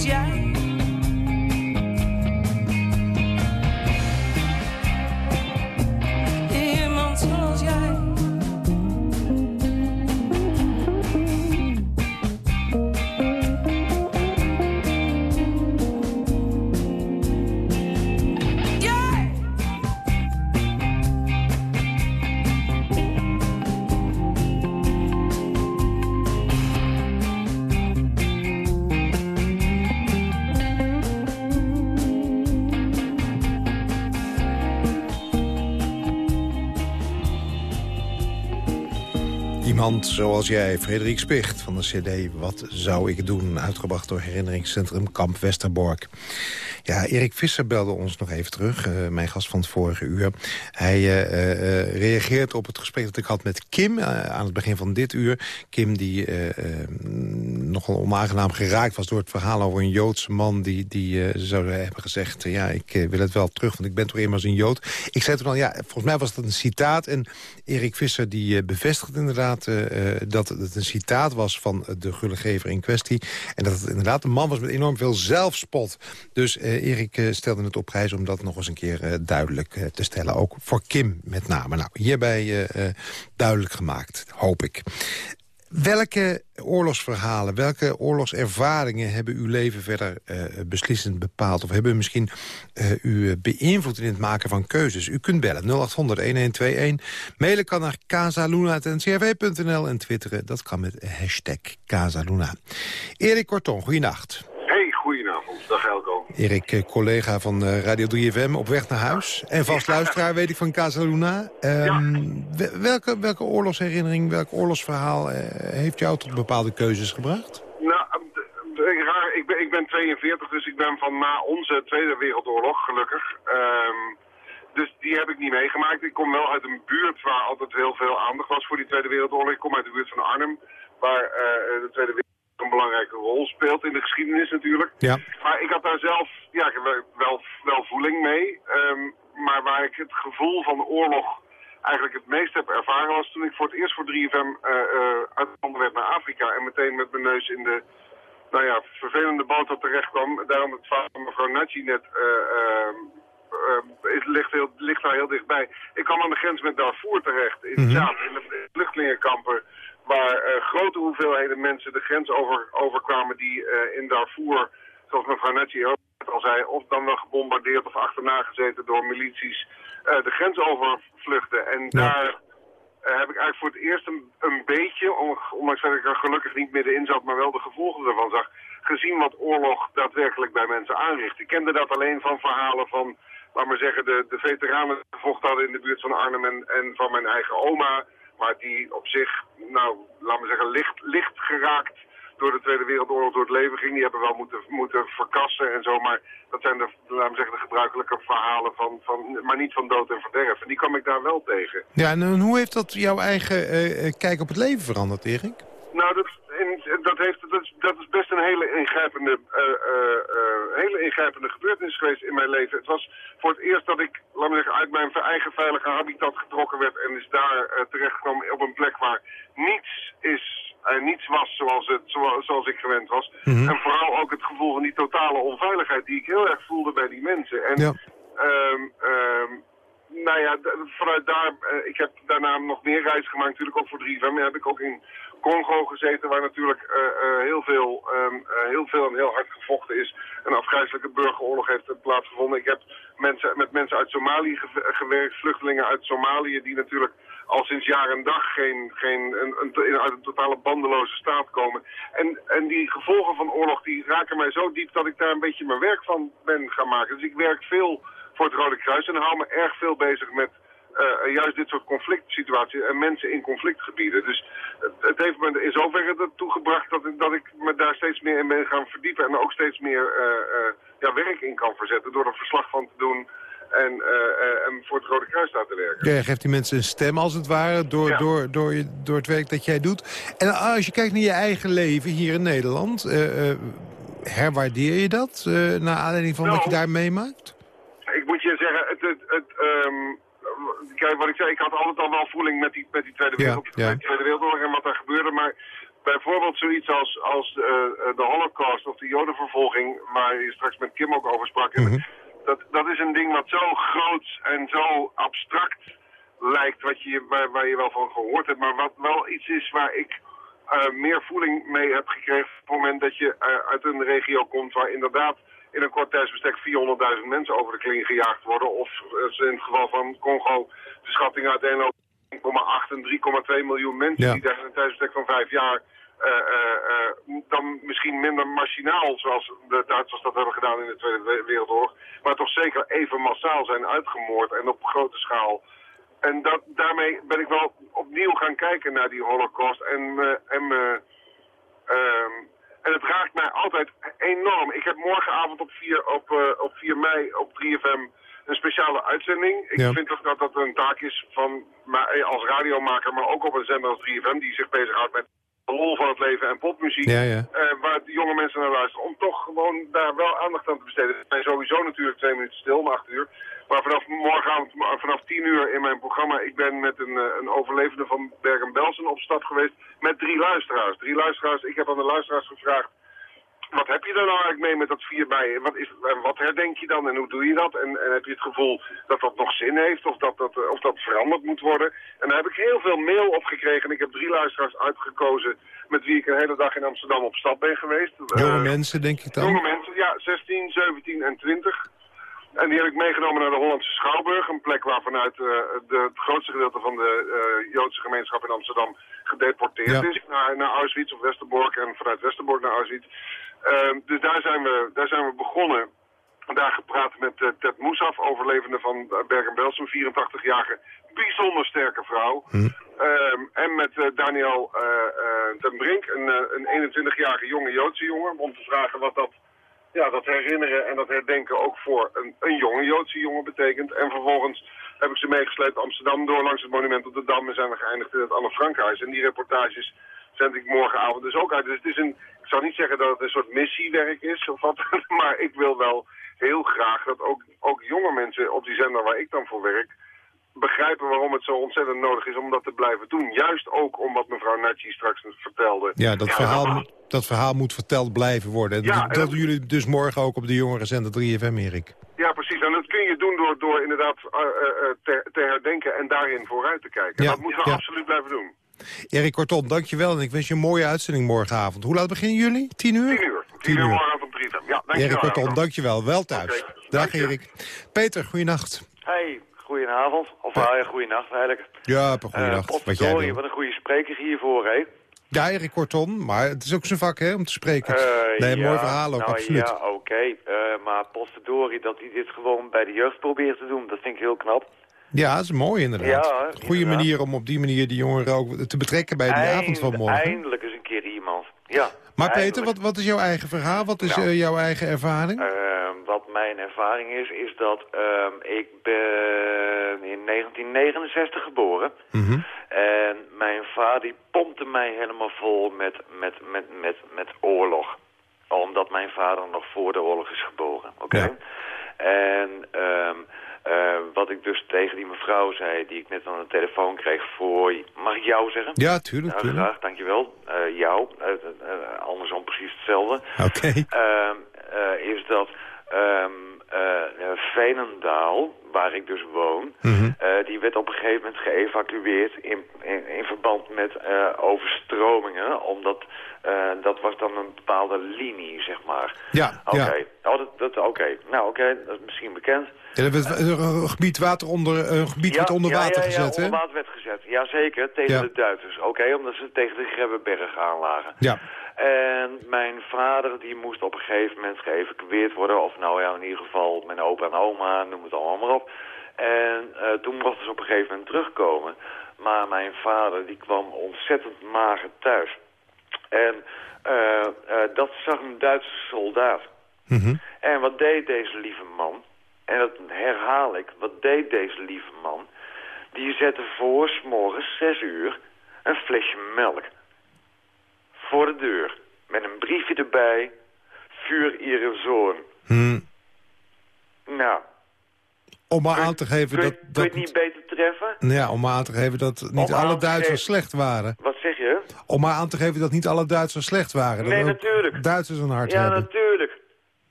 Jij. Zoals jij, Frederik Spicht van de cd Wat zou ik doen? Uitgebracht door herinneringscentrum Kamp Westerbork. Ja, Erik Visser belde ons nog even terug, eh, mijn gast van het vorige uur. Hij eh, eh, reageert op het gesprek dat ik had met Kim aan het begin van dit uur. Kim die nogal onaangenaam geraakt was door het verhaal over een Joodse man... die, die zou hebben gezegd, ja, ik wil het wel terug, want ik ben toch immers een Jood. Ik zei toen al, ja, volgens mij was dat een citaat. En Erik Visser die bevestigt inderdaad dat het een citaat was van de gullegever in kwestie. En dat het inderdaad een man was met enorm veel zelfspot. Dus Erik eh, stelde het op prijs om dat nog eens een keer eh, duidelijk eh, te stellen. Ook voor Kim met name. Nou, hierbij eh, eh, duidelijk gemaakt, hoop ik. Welke oorlogsverhalen, welke oorlogservaringen hebben uw leven verder eh, beslissend bepaald? Of hebben misschien eh, u eh, beïnvloed in het maken van keuzes? U kunt bellen 0800-1121. Mailen kan naar casaluna.ncrv.nl en twitteren. Dat kan met hashtag Casaluna. Erik Korton, goeienacht. Hey, goedenavond. Dag Elko. Erik, eh, collega van eh, Radio 3FM, op weg naar huis. En vast luisteraar, weet ik, van Casaluna. Ehm, wel- welke, welke oorlogsherinnering, welk oorlogsverhaal eh, heeft jou tot bepaalde keuzes gebracht? Nou, ik ben, ik ben 42, dus ik ben van na onze Tweede Wereldoorlog, gelukkig. Ehm, dus die heb ik niet meegemaakt. Ik kom wel uit een buurt waar altijd heel veel aandacht was voor die Tweede Wereldoorlog. Ik kom uit de buurt van Arnhem, waar de Tweede Wereldoorlog een belangrijke rol speelt in de geschiedenis natuurlijk. Ja. Maar ik had daar zelf ja, wel, wel, voeling mee. Ehm, maar waar ik het gevoel van de oorlog eigenlijk het meest heb ervaren was toen ik voor het eerst voor 3FM eh eh uitgezonden werd naar Afrika. En meteen met mijn neus in de nou ja, vervelende boot terecht kwam. Daarom het verhaal van mevrouw Nachi net eh, eh, is, ligt, heel, ligt daar heel dichtbij. Ik kwam aan de grens met Darfur terecht, in Tjaad, in de vluchtelingenkampen. Waar eh, grote hoeveelheden mensen de grens over, overkwamen die eh, in Darfur, zoals mevrouw Nachi ook al zei, of dan wel gebombardeerd of achterna gezeten door milities, eh, de grens overvluchten. En daar heb ik eigenlijk voor het eerst een, een beetje, on- ondanks dat ik er gelukkig niet middenin zat, maar wel de gevolgen ervan zag, gezien wat oorlog daadwerkelijk bij mensen aanricht. Ik kende dat alleen van verhalen van, laat maar zeggen, de, de veteranen die gevochten hadden in de buurt van Arnhem en, en van mijn eigen oma, maar die op zich, nou, laat maar zeggen, licht, licht geraakt door de Tweede Wereldoorlog door het leven ging. Die hebben wel moeten, moeten verkassen en zo, maar dat zijn de, laat maar zeggen, de gebruikelijke verhalen van, van, maar niet van dood en verderf. En die kwam ik daar wel tegen. Ja, en hoe heeft dat jouw eigen eh, eh, kijk op het leven veranderd, Erik? Nou, dat, in, dat, heeft, dat, is, dat is best een hele ingrijpende, eh, hele ingrijpende gebeurtenis geweest in mijn leven. Het was voor het eerst dat ik, laat me zeggen, uit mijn eigen veilige habitat getrokken werd en is daar eh, terechtgekomen op een plek waar niets is en niets was zoals, het, zoals, ik gewend was. En vooral ook het gevoel van die totale onveiligheid die ik heel erg voelde bij die mensen. En Ja. Ehm, ehm, nou ja, vanuit daar, ik heb daarna nog meer reizen gemaakt, natuurlijk ook voor 3FM. Heb ik ook in Congo gezeten, waar natuurlijk eh, eh, heel, veel, ehm, eh, heel veel en heel hard gevochten is. Een afgrijzelijke burgeroorlog heeft plaatsgevonden. Ik heb mensen, met mensen uit Somalië ge- gewerkt, vluchtelingen uit Somalië, die natuurlijk al sinds jaar en dag geen, geen, een, een, uit een totale bandeloze staat komen. En, en die gevolgen van oorlog die raken mij zo diep dat ik daar een beetje mijn werk van ben gaan maken. Dus ik werk veel voor het Rode Kruis en hou me erg veel bezig met eh, juist dit soort conflict situaties en mensen in conflictgebieden. Dus het, heeft me in zoverre ertoe gebracht dat ik, dat ik me daar steeds meer in ben gaan verdiepen en ook steeds meer eh, eh, ja, werk in kan verzetten door er verslag van te doen en, eh, eh, en voor het Rode Kruis daar te werken. Ja, je geeft die mensen een stem als het ware door, Ja. door, door, je, door het werk dat jij doet. En als je kijkt naar je eigen leven hier in Nederland... eh, eh, herwaardeer je dat eh, naar aanleiding van wat je Nou. daar meemaakt? Ik moet je zeggen, het, het, het, ehm, kijk wat ik zei, ik had altijd al wel voeling met die, met die Tweede, Wereld, ja. met die Tweede Wereldoorlog en wat daar gebeurde. Maar bijvoorbeeld zoiets als, als eh, eh, de holocaust of de jodenvervolging, waar je straks met Kim ook over sprak. Mhm. dat, dat is een ding wat zo groot en zo abstract lijkt, wat je, waar, waar je wel van gehoord hebt, maar wat wel iets is waar ik eh, meer voeling mee heb gekregen op het moment dat je uit een regio komt waar inderdaad in een kort tijdsbestek 400.000 mensen over de kling gejaagd worden. Of in het geval van Congo de schatting uiteenloopt 1,8 en 3,2 miljoen mensen Ja. die daar in een tijdsbestek van vijf jaar eh, eh, eh, dan misschien minder machinaal, zoals de Duitsers dat hebben gedaan in de Tweede We- Wereldoorlog, maar toch zeker even massaal zijn uitgemoord en op grote schaal. En dat, daarmee ben ik wel opnieuw gaan kijken naar die holocaust en, me- en me Ehm, en het raakt mij altijd enorm. Ik heb morgenavond op 4, op, eh, op 4 mei op 3FM een speciale uitzending. Ik Ja. vind dat, dat dat een taak is van mij als radiomaker, maar ook op een zender als 3FM... die zich bezighoudt met de lol van het leven en popmuziek. Ja, ja. eh, waar de jonge mensen naar luisteren. Om toch gewoon daar wel aandacht aan te besteden. Het zijn sowieso natuurlijk twee minuten stil om acht uur. Maar vanaf morgenavond, vanaf tien uur in mijn programma... ik ben met een, eh, een overlevende van Bergen-Belsen op stap geweest... met drie luisteraars. Drie luisteraars. Ik heb aan de luisteraars gevraagd... Wat heb je er nou eigenlijk mee met dat 4 mei? Wat, is, en wat herdenk je dan en hoe doe je dat? En, en heb je het gevoel dat dat nog zin heeft of dat dat, of dat veranderd moet worden? En daar heb ik heel veel mail op gekregen. En ik heb drie luisteraars uitgekozen met wie ik een hele dag in Amsterdam op stap ben geweest. Jonge Eh, mensen, denk ik dan? Jonge mensen, ja, 16, 17 en 20. En die heb ik meegenomen naar de Hollandse Schouwburg. Een plek waar vanuit eh, de, het grootste gedeelte van de eh, Joodse gemeenschap in Amsterdam gedeporteerd Ja. is. Naar, naar Auschwitz of Westerbork en vanuit Westerbork naar Auschwitz. Ehm, dus daar zijn, we, daar zijn we begonnen. Daar gepraat met eh, Ted Moesaf, overlevende van Bergen-Belsen, 84-jarige, bijzonder sterke vrouw. Ehm, en met Daniel ten Brink, een, een 21-jarige jonge Joodse jongen, om te vragen wat dat, ja, dat herinneren en dat herdenken ook voor een, een jonge Joodse jongen betekent. En vervolgens heb ik ze meegesleept Amsterdam door langs het monument op de Dam en zijn we geëindigd in het Anne Frankhuis. En die reportages zend ik morgenavond dus ook uit. Dus het is een, ik zou niet zeggen dat het een soort missiewerk is, of wat, maar ik wil wel heel graag dat ook, ook jonge mensen op die zender waar ik dan voor werk, begrijpen waarom het zo ontzettend nodig is om dat te blijven doen. Juist ook om wat mevrouw Nachi straks vertelde. Ja, dat, verhaal, dat verhaal moet verteld blijven worden. Ja, dat, en dat dat- doen jullie dus morgen ook op de jongerenzender 3FM, Erik. Ja, precies. En dat kun je doen door, door inderdaad eh, eh, eh, te, te herdenken en daarin vooruit te kijken. Ja, dat moeten we ja. absoluut blijven doen. Erik Kortom, dankjewel. En ik wens je een mooie uitzending morgenavond. Hoe laat beginnen jullie? 10 uur? 10 uur. 10 Tien uur morgenavond op 3 Ja, dankjewel. Erik Kortom, dankjewel. Wel thuis. Dag dank je. Erik. Peter, goeienacht. Hey, goedenavond. Of ja, goeienacht eigenlijk. Ja, per goeienacht. Wat jij wat een goede spreker hiervoor, hè? Ja, Erik Kortom, maar het is ook zijn vak hè, om te spreken. Eh, nee, ja, mooi verhaal ook, nou, absoluut. Ja, oké. eh, maar potverdorie dat hij dit gewoon bij de jeugd probeert te doen, dat vind ik heel knap. Ja, dat is mooi inderdaad. Ja, Goede inderdaad. manier om op die manier die jongeren ook te betrekken bij die avond van morgen. Eindelijk eens een keer iemand. Ja. Maar Peter, wat, wat is jouw eigen verhaal? Wat is Nou. eh, jouw eigen ervaring? Ehm, wat mijn ervaring is, is dat ehm, ik ben in 1969 geboren. Mhm. En mijn vader die pompte mij helemaal vol met, met, met, met, met oorlog. Omdat mijn vader nog voor de oorlog is geboren. Oké? Ja. En ehm, eh, wat ik dus tegen die mevrouw zei, die ik net aan de telefoon kreeg voor... Mag ik jou zeggen? Ja, tuurlijk, Ja, tuurlijk. graag, dankjewel. Eh jou, Eh, andersom precies hetzelfde. Oké. Ehm, eh, is dat ehm eh, Veenendaal, waar ik dus woon, Mhm. eh, die werd op een gegeven moment geëvacueerd in, in, in verband met overstromingen, omdat dat was dan een bepaalde linie, zeg maar. Ja, Oké, ja. oh, dat, dat, oké. Nou, oké, dat is misschien bekend. Ja, werd een gebied, water onder, een gebied werd onder water ja, ja, gezet, hè? onder water werd gezet. Jazeker, tegen Ja. de Duitsers. Oké, omdat ze tegen de Grebbeberg aanlagen. Ja. En mijn vader die moest op een gegeven moment geëvacueerd worden. Of nou ja, in ieder geval mijn opa en oma, noem het allemaal maar op. En eh, toen mochten ze op een gegeven moment terugkomen. Maar mijn vader die kwam ontzettend mager thuis. En eh, eh, dat zag een Duitse soldaat. Mhm. En wat deed deze lieve man? En dat herhaal ik. Wat deed deze lieve man? Die zette voor, s morgens zes uur, een flesje melk. Voor de deur. Met een briefje erbij. Vuur ihre zoon. Hm. Nou, Om maar aan te geven kun, dat... kun je dat het niet beter treffen? Nou ja, om maar aan te geven dat niet Om alle Duitsers geven- slecht waren. Wat zeg je? Om maar aan te geven dat niet alle Duitsers slecht waren. Nee, dat natuurlijk. Duitsers een hart Ja, hebben. natuurlijk.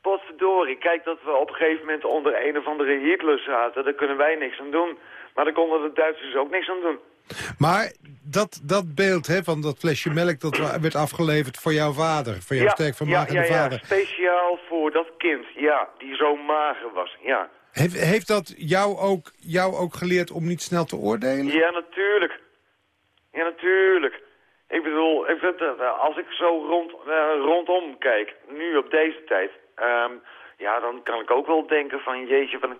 Potverdorie, kijk dat we op een gegeven moment onder een of andere Hitler zaten. Daar kunnen wij niks aan doen. Maar daar konden de Duitsers ook niks aan doen. Maar dat, dat beeld hè, van dat flesje melk dat werd afgeleverd voor jouw vader. Voor jouw sterk ja, vermagerde ja, ja, vader. speciaal voor dat kind. Ja, die zo mager was. Ja, Heeft, heeft dat jou ook, jou ook geleerd om niet snel te oordelen? ja natuurlijk. Ja, natuurlijk. Ik bedoel, ik vind, dat, eh, als ik zo rond, eh, rondom kijk, nu op deze tijd... ehm, ja, dan kan ik ook wel denken van, jeetje, van...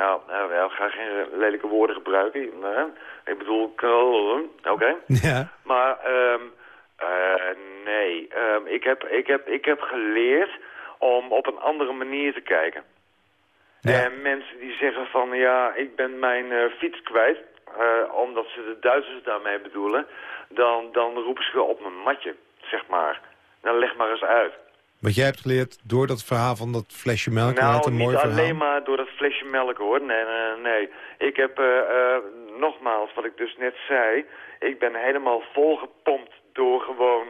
Nou, nou ja, ik ga geen lelijke woorden gebruiken. Nee. Ik bedoel, oké. Ja. Maar ehm, eh, nee, Ehm, ik, heb, ik, heb, ik heb geleerd om op een andere manier te kijken. Ja. En mensen die zeggen van ja, ik ben mijn eh, fiets kwijt, eh, omdat ze de Duitsers daarmee bedoelen, dan, dan roepen ze op mijn matje, zeg maar. Dan leg maar eens uit. Wat jij hebt geleerd door dat verhaal van dat flesje melk. nou, een niet mooi verhaal. alleen maar door dat flesje melk hoor. Nee, nee, nee. Ik heb, eh, eh, nogmaals, wat ik dus net zei, ik ben helemaal volgepompt door gewoon,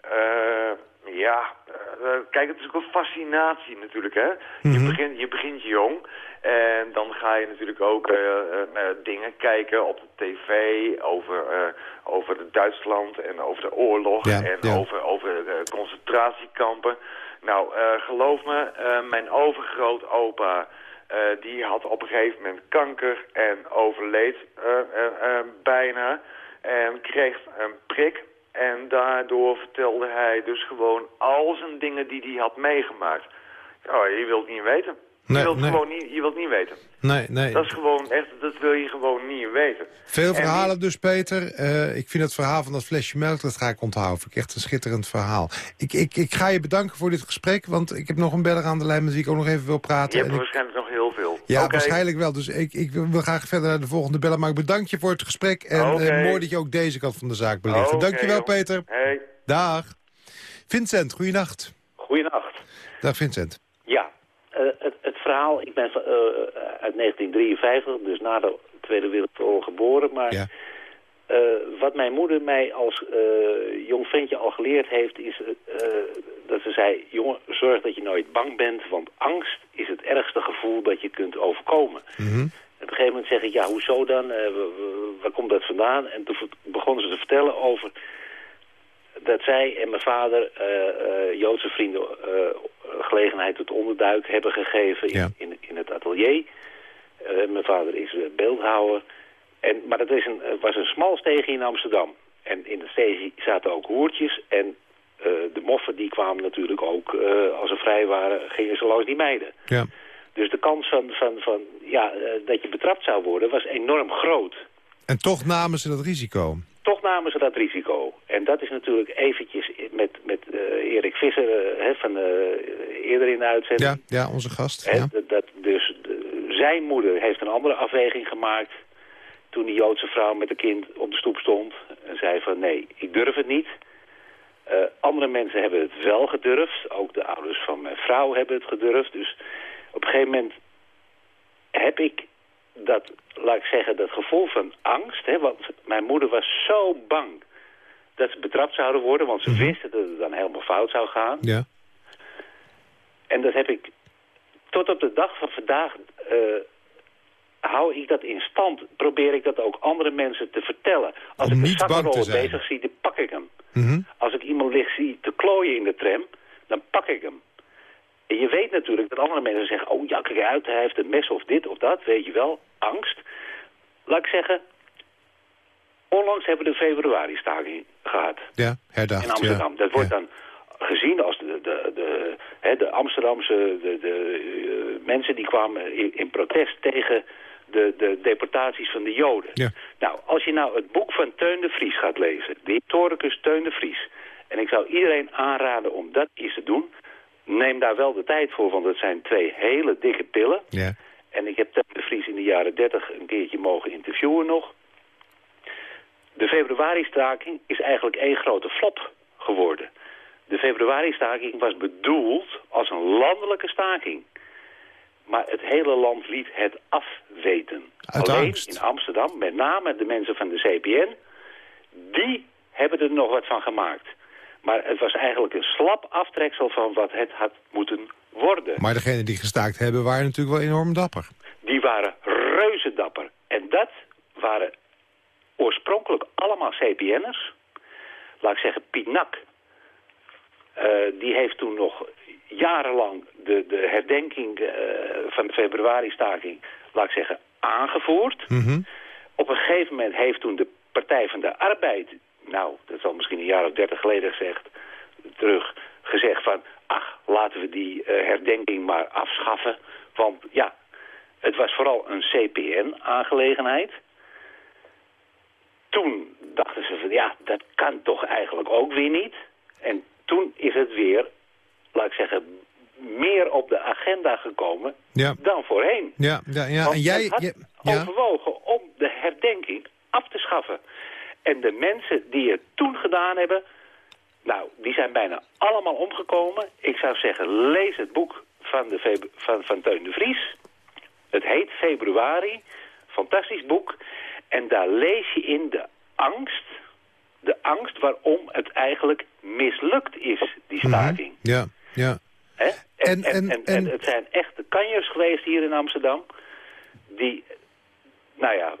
eh, ja, kijk, het is ook een fascinatie natuurlijk, hè. Mhm. je, begint, je begint jong en dan ga je natuurlijk ook eh, eh, eh, dingen kijken op de tv over, eh, over Duitsland en over de oorlog Ja, en ja. over, over eh, concentratiekampen. Nou, eh, geloof me, eh, mijn overgrootopa, eh die had op een gegeven moment kanker en overleed eh, eh, eh, bijna. En kreeg een prik. En daardoor vertelde hij dus gewoon al zijn dingen die hij had meegemaakt. Oh, je wilt niet weten. Nee, je wilt nee. gewoon niet, je wilt niet weten. Nee, nee. Dat is gewoon echt, dat wil je gewoon niet weten. Veel En verhalen dus, Peter. Eh, ik vind het verhaal van dat flesje melk, dat ga ik onthouden. Vind ik echt een schitterend verhaal. Ik, ik, ik ga je bedanken voor dit gesprek, want ik heb nog een beller aan de lijn... met wie ik ook nog even wil Je praten. hebt En ik- waarschijnlijk nog heel veel. ja, waarschijnlijk wel. Dus ik, ik wil graag verder naar de volgende beller. Maar ik bedank je voor het gesprek. En eh, mooi dat je ook deze kant van de zaak belicht. Oké, Dankjewel, joh. Peter. Hey. Dag. Vincent, goeienacht. Goedenacht. Dag, Vincent. Ja, eh, het verhaal, ik ben eh, uit 1953, dus na de Tweede Wereldoorlog geboren, maar Ja. eh, wat mijn moeder mij als eh, jong ventje al geleerd heeft, is dat ze zei, jongen, zorg dat je nooit bang bent, want angst is het ergste gevoel dat je kunt overkomen. Mhm. Op een gegeven moment zeg ik, ja, hoezo dan? Waar komt dat vandaan? En toen begonnen ze te vertellen over dat zij en mijn vader eh, eh, Joodse vrienden eh, gelegenheid tot onderduik hebben gegeven in, Ja. in, in het atelier. Mijn vader is beeldhouwer. En, maar dat is een, was een smal steegje in Amsterdam. En in het steegje zaten ook hoertjes. En de moffen die kwamen natuurlijk ook, als ze vrij waren, gingen ze langs die meiden. Ja. Dus de kans van, van, van, ja, dat je betrapt zou worden was enorm groot. En toch namen ze dat risico. Toch namen ze dat risico. En dat is natuurlijk eventjes met, met eh, Erik Visser eh, hè, van eh, eerder in de uitzending. Ja, ja onze gast. Hè, Ja. dat, dat dus zijn moeder heeft een andere afweging gemaakt toen die Joodse vrouw met een kind op de stoep stond. En zei van nee, ik durf het niet. Andere mensen hebben het wel gedurfd. Ook de ouders van mijn vrouw hebben het gedurfd. Dus op een gegeven moment heb ik dat, laat ik zeggen, dat gevoel van angst. Hè, want mijn moeder was zo bang dat ze betrapt zouden worden. Want ze wisten dat het dan helemaal fout zou gaan. Ja. En dat heb ik tot op de dag van vandaag... eh, hou ik dat in stand. Probeer ik dat ook andere mensen te vertellen. Als Om ik een zijn. bezig zie, dan pak ik hem. Mhm. Als ik iemand ligt zie te klooien in de tram, dan pak ik hem. En je weet natuurlijk dat andere mensen zeggen... oh ja, kijk uit, hij heeft een mes of dit of dat, weet je wel. Angst. Laat ik zeggen... onlangs hebben we de februari-staking gehad Ja, herdacht. in Amsterdam. Ja. Dat wordt Ja. dan gezien als de, de, de, hè, de Amsterdamse de, de, eh, mensen die kwamen in, in protest tegen de, de deportaties van de Joden. Ja. Nou, als je nou het boek van Teun de Vries gaat lezen, de historicus Teun de Vries, en ik zou iedereen aanraden om dat eens te doen, neem daar wel de tijd voor, want het zijn twee hele dikke pillen. Ja. En ik heb de Vries in de jaren 30 een keertje mogen interviewen nog. De februari-staking is eigenlijk één grote flop geworden. De februari-staking was bedoeld als een landelijke staking. maar het hele land liet het afweten. Uit Alleen angst. in Amsterdam, met name de mensen van de CPN, die hebben er nog wat van gemaakt. Maar het was eigenlijk een slap aftreksel van wat het had moeten worden. Maar degenen die gestaakt hebben waren natuurlijk wel enorm dapper. Die waren reuze dapper. En dat waren oorspronkelijk allemaal CPN'ers. Laat ik zeggen, Piet Nak. eh, die heeft toen nog jarenlang de, de herdenking eh, van de februari-staking, laat ik zeggen, aangevoerd. Mhm. Op een gegeven moment heeft toen de Partij van de Arbeid, nou, dat is al misschien een jaar of dertig geleden gezegd, terug gezegd van, ach, laten we die eh, herdenking maar afschaffen. Want ja, het was vooral een CPN-aangelegenheid. Toen dachten ze van, ja, dat kan toch eigenlijk ook weer niet. En toen is het weer, laat ik zeggen, meer op de agenda gekomen Ja, dan voorheen. ja, ja. ja. Want En jij... had ja. overwogen om de herdenking af te schaffen. En de mensen die het toen gedaan hebben... nou, die zijn bijna allemaal omgekomen. Ik zou zeggen, lees het boek van, de van, van Teun de Vries. Het heet Februari. Fantastisch boek. En daar lees je in de angst... de angst waarom het eigenlijk mislukt is, die staking. Ja, ja. Hè? En- En, en, en- en, en- en het zijn echte kanjers geweest hier in Amsterdam... die, nou ja,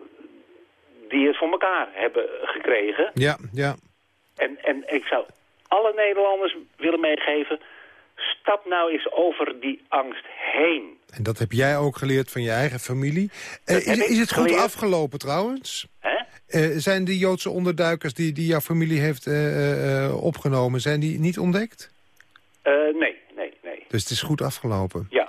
die het voor elkaar hebben gekregen. Ja, ja. En, en ik zou alle Nederlanders willen meegeven... stap nou eens over die angst heen. En dat heb jij ook geleerd van je eigen familie. Eh, is, het goed geleerd. afgelopen trouwens? Hè? Eh, zijn de Joodse onderduikers die, die jouw familie heeft eh, eh, opgenomen... zijn die niet ontdekt? Nee, nee, nee. Dus het is goed afgelopen. Ja.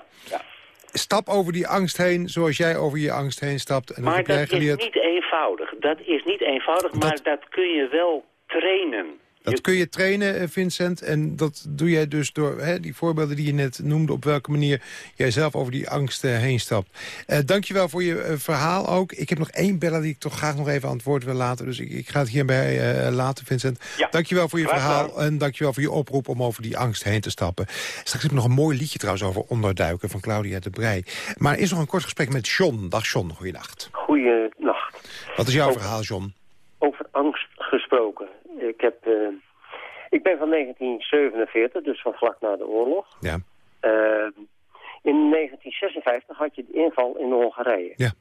Stap over die angst heen zoals jij over je angst heen stapt. En dat Maar jij dat is niet eenvoudig. Dat is niet eenvoudig, maar Dat- dat kun je wel trainen. Dat kun je trainen, eh, Vincent. En dat doe jij dus door hè, die voorbeelden die je net noemde... op welke manier jij zelf over die angst eh, heen stapt. Eh, dankjewel voor je verhaal ook. Ik heb nog één beller die ik toch graag nog even aan het woord wil laten. Dus ik, ik ga het hierbij laten, Vincent. Ja, dankjewel voor je graag verhaal. gedaan. En dankjewel voor je oproep om over die angst heen te stappen. Straks heb ik nog een mooi liedje trouwens over onderduiken... van Claudia de Brij. Maar er is nog een kort gesprek met John. Dag John, goeienacht. Goeienacht. Wat is jouw Over- verhaal, John? Over angst gesproken. Ik, heb, eh, ik ben van 1947, dus van vlak na de oorlog. Ja. Eh, in 1956 had je de inval in Hongarije. Ja.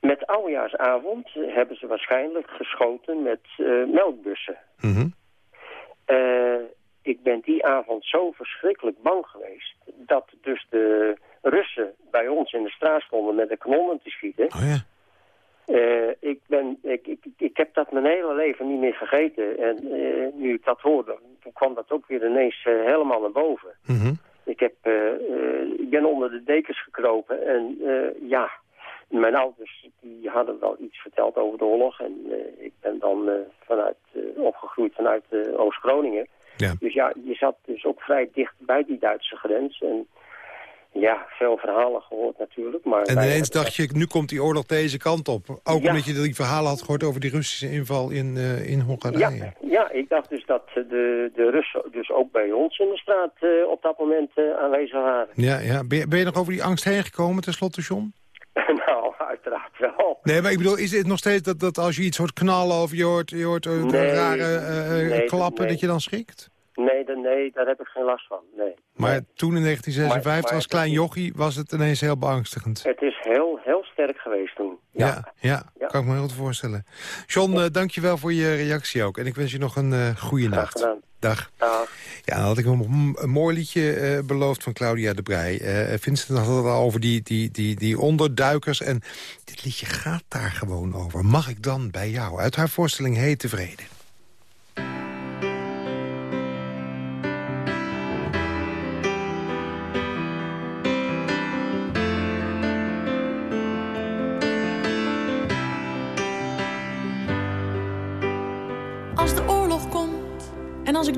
Met oudejaarsavond hebben ze waarschijnlijk geschoten met eh, melkbussen. Eh, ik ben die avond zo verschrikkelijk bang geweest... dat dus de Russen bij ons in de straat stonden met de kanonnen te schieten. Oh ja. Eh, ik, ben, ik, ik, ik heb dat mijn hele leven niet meer vergeten. En eh, nu ik dat hoorde, toen kwam dat ook weer ineens eh, helemaal naar boven. Mhm. Ik, heb, ik ben onder de dekens gekropen en ja, mijn ouders die hadden wel iets verteld over de oorlog. En ik ben dan vanuit, opgegroeid vanuit Oost-Groningen. Ja. Dus ja, je zat dus ook vrij dicht bij die Duitse grens. En ja, veel verhalen gehoord natuurlijk. Maar En ineens dacht je, nu komt die oorlog deze kant op. Ook Ja. omdat je die verhalen had gehoord over die Russische inval in, eh, in Hongarije. Ja, ja, ik dacht dus dat eh, de, de Russen dus ook bij ons in de straat eh, op dat moment aanwezig waren. Ja, ja. Ben, je, ben je nog over die angst heen gekomen, tenslotte, John? nou, uiteraard wel. Nee, maar ik bedoel, is het nog steeds dat, dat als je iets hoort knallen... of je hoort, je hoort Nee, rare nee, klappen, nee. dat je dan schrikt? Nee, nee, daar heb ik geen last van. Nee. Maar toen in 1956 Maar- maar als klein jochie was het ineens heel beangstigend. Het is heel, heel sterk geweest toen. Ja, Ja. ja, Ja. kan ik me heel goed voorstellen. John, eh dankjewel voor je reactie ook. En ik wens je nog een eh goede nacht. gedaan. Dag. Dag. Ja, dan had ik een, een mooi liedje eh, beloofd van Claudia de Brij. Vincent had het al over die, die, die, die onderduikers. En dit liedje gaat daar gewoon over. Mag ik dan bij jou? Uit haar voorstelling Heet Tevreden.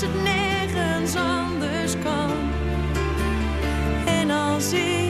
het nergens anders kan? En als ik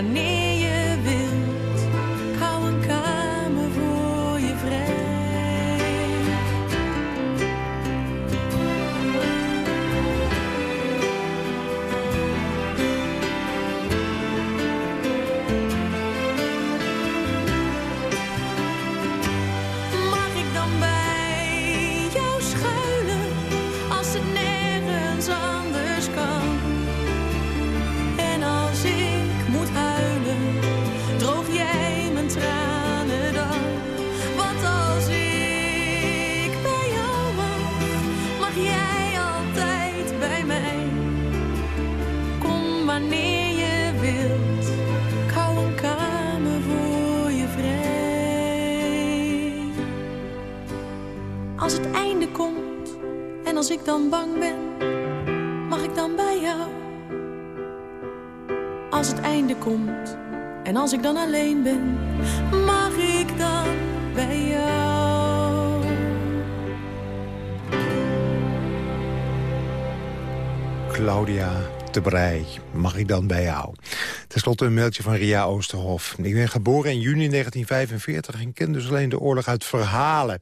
Kom dan bang ben, mag ik dan bij jou? Als het einde komt en als ik dan alleen ben, mag ik dan bij jou? Claudia de Brij, mag ik dan bij jou? Ten slotte een mailtje van Ria Oosterhof. Ik ben geboren in juni 1945 en ken dus alleen de oorlog uit verhalen.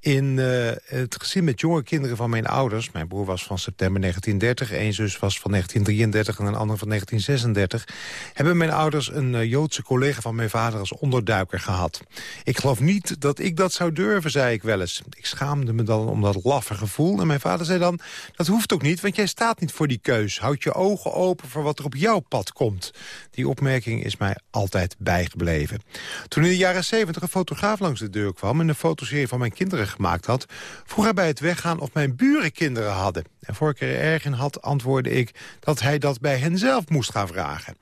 In eh, het gezin met jonge kinderen van mijn ouders... mijn broer was van september 1930, één zus was van 1933 en een ander van 1936... hebben mijn ouders een eh, Joodse collega van mijn vader als onderduiker gehad. Ik geloof niet dat ik dat zou durven, zei ik wel eens. Ik schaamde me dan om dat laffe gevoel. En mijn vader zei dan, dat hoeft ook niet, want jij staat niet voor die keus. Houd je ogen open voor wat er op jouw pad komt. Die opmerking is mij altijd bijgebleven. Toen in de jaren 70 een fotograaf langs de deur kwam... en een fotoserie van mijn kinderen gemaakt had... vroeg hij bij het weggaan of mijn buren kinderen hadden. En voor ik er erg in had, antwoordde ik dat hij dat bij hen zelf moest gaan vragen.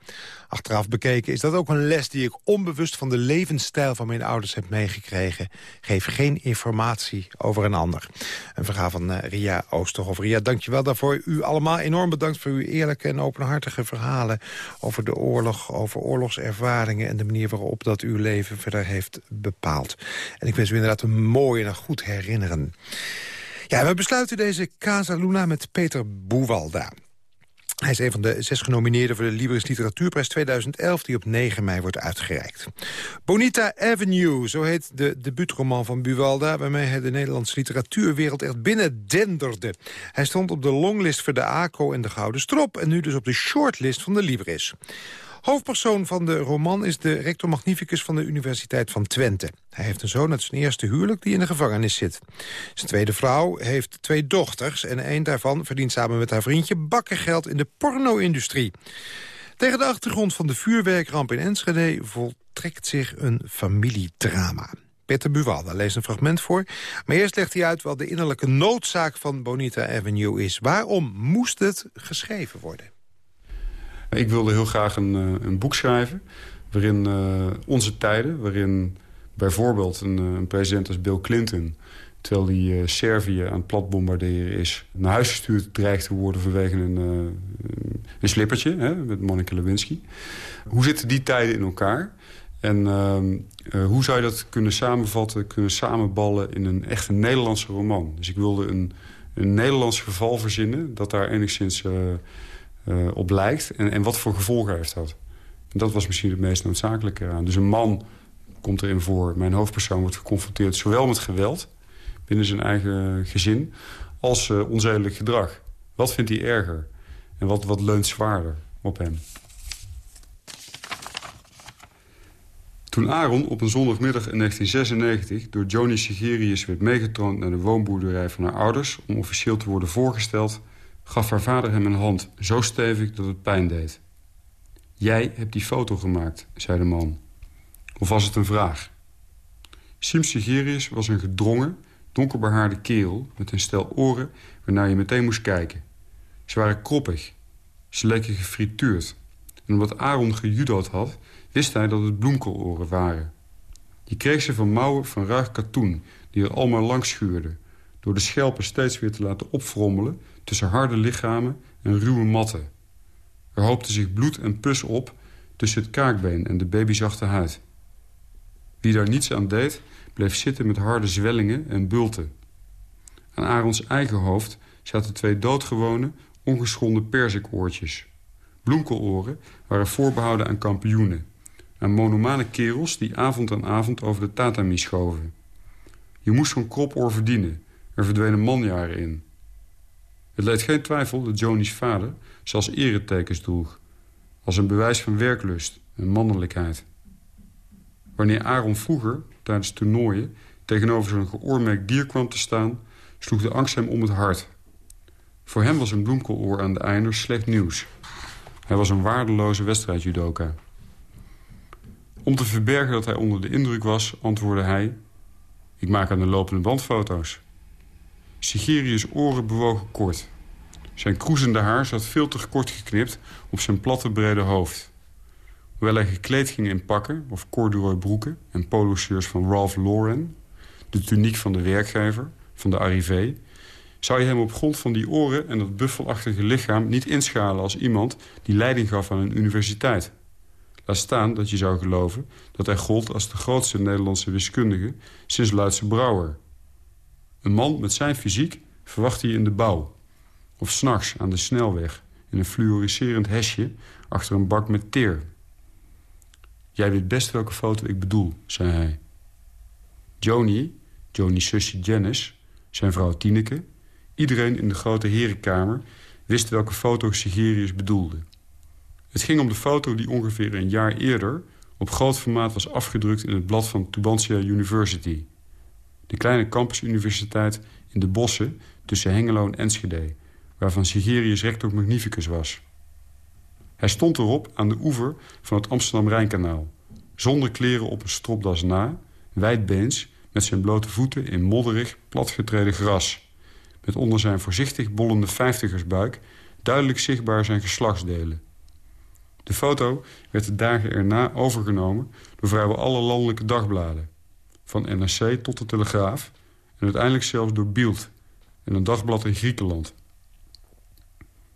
Achteraf bekeken is dat ook een les die ik onbewust van de levensstijl van mijn ouders heb meegekregen. Geef geen informatie over een ander. Een verhaal van uh, Ria Oosterhof. Ria, dankjewel daarvoor. U allemaal enorm bedankt voor uw eerlijke en openhartige verhalen over de oorlog, over oorlogservaringen en de manier waarop dat uw leven verder heeft bepaald. En ik wens u inderdaad een mooi en goed herinneren. Ja, we besluiten deze Casa Luna met Peter Boewalda. Hij is een van de zes genomineerden voor de Libris Literatuurprijs 2011... die op 9 mei wordt uitgereikt. Bonita Avenue, zo heet de debuutroman van Buwalda... waarmee hij de Nederlandse literatuurwereld echt binnen denderde. Hij stond op de longlist voor de ACO en de Gouden Strop... en nu dus op de shortlist van de Libris. Hoofdpersoon van de roman is de rector magnificus van de Universiteit van Twente. Hij heeft een zoon uit zijn eerste huwelijk die in de gevangenis zit. Zijn tweede vrouw heeft twee dochters... en een daarvan verdient samen met haar vriendje bakkengeld in de porno-industrie. Tegen de achtergrond van de vuurwerkramp in Enschede... voltrekt zich een familiedrama. Peter Buwalda leest een fragment voor. Maar eerst legt hij uit wat de innerlijke noodzaak van Bonita Avenue is. Waarom moest het geschreven worden? Ik wilde heel graag een, uh, een boek schrijven waarin uh, onze tijden... waarin bijvoorbeeld een, een, president als Bill Clinton... terwijl uh, Servië aan het plat bombarderen is... naar huis gestuurd dreigt te worden vanwege een een slippertje hè, met Monica Lewinsky. Hoe zitten die tijden in elkaar? En ehm, eh, hoe zou je dat kunnen samenvatten, kunnen samenballen in een echt een Nederlandse roman? Dus ik wilde een, een Nederlands geval verzinnen dat daar enigszins op lijkt. En, en wat voor gevolgen heeft dat? Dat was misschien het meest noodzakelijke eraan. Dus een man komt erin voor. Mijn hoofdpersoon wordt geconfronteerd zowel met geweld binnen zijn eigen gezin... als uh, onzedelijk gedrag. Wat vindt hij erger? En wat, wat leunt zwaarder op hem? Toen Aaron op een zondagmiddag in 1996 door Joni Sigerius werd meegetroond naar de woonboerderij van haar ouders... om officieel te worden voorgesteld, gaf haar vader hem een hand zo stevig dat het pijn deed. Jij hebt die foto gemaakt, zei de man. Of was het een vraag? Sim Sigerius was een gedrongen, donkerbehaarde kerel... met een stel oren waarnaar je meteen moest kijken. Ze waren kroppig. Ze leken gefrituurd. En omdat Aaron gejudo'd had, wist hij dat het bloemkeloren waren. Je kreeg ze van mouwen van ruig katoen... die er allemaal langs schuurden... door de schelpen steeds weer te laten opfrommelen... tussen harde lichamen en ruwe matten. Er hoopte zich bloed en pus op tussen het kaakbeen en de babyzachte huid. Wie daar niets aan deed, bleef zitten met harde zwellingen en bulten. Aan Arons eigen hoofd zaten twee doodgewone, ongeschonden perzikoortjes. Bloemkeloren waren voorbehouden aan kampioenen. Aan monomane kerels die avond aan avond over de tatami schoven. Je moest zo'n kropoor verdienen. Er verdwenen manjaren in. Het leed geen twijfel dat Joni's vader ze als eretekens droeg. Als een bewijs van werklust en mannelijkheid. Wanneer Aaron vroeger, tijdens toernooien... tegenover zo'n geoormerkt dier kwam te staan... sloeg de angst hem om het hart. Voor hem was een bloemkeloor aan de einder slecht nieuws. Hij was een waardeloze wedstrijdjudoka. Om te verbergen dat hij onder de indruk was, antwoordde hij... Ik maak aan de lopende band foto's. Sigerius' oren bewogen kort. Zijn kroezende haar zat veel te kort geknipt op zijn platte brede hoofd. Hoewel hij gekleed ging in pakken of corduroy broeken en poloshirts van Ralph Lauren... de tuniek van de werkgever, van de arrivé... zou je hem op grond van die oren en dat buffelachtige lichaam... niet inschalen als iemand die leiding gaf aan een universiteit. Laat staan dat je zou geloven dat hij gold als de grootste Nederlandse wiskundige... sinds Luitse Brouwer. Een man met zijn fysiek verwacht hij in de bouw. Of s'nachts aan de snelweg in een fluoriserend hesje achter een bak met teer. Jij weet best welke foto ik bedoel, zei hij. Joni, Joni's zusje Janice, zijn vrouw Tineke... iedereen in de grote herenkamer wist welke foto Sigerius bedoelde. Het ging om de foto die ongeveer een jaar eerder... op groot formaat was afgedrukt in het blad van Tubantia University. De kleine campusuniversiteit in de bossen tussen Hengelo en Enschede... waarvan Sigerius rector magnificus was. Hij stond erop aan de oever van het Amsterdam-Rijnkanaal. Zonder kleren op een stropdas na, wijdbeens... met zijn blote voeten in modderig, platgetreden gras. Met onder zijn voorzichtig bollende vijftigersbuik... duidelijk zichtbaar zijn geslachtsdelen. De foto werd de dagen erna overgenomen door vrijwel alle landelijke dagbladen. Van NRC tot de Telegraaf en uiteindelijk zelfs door Bild... en een dagblad in Griekenland.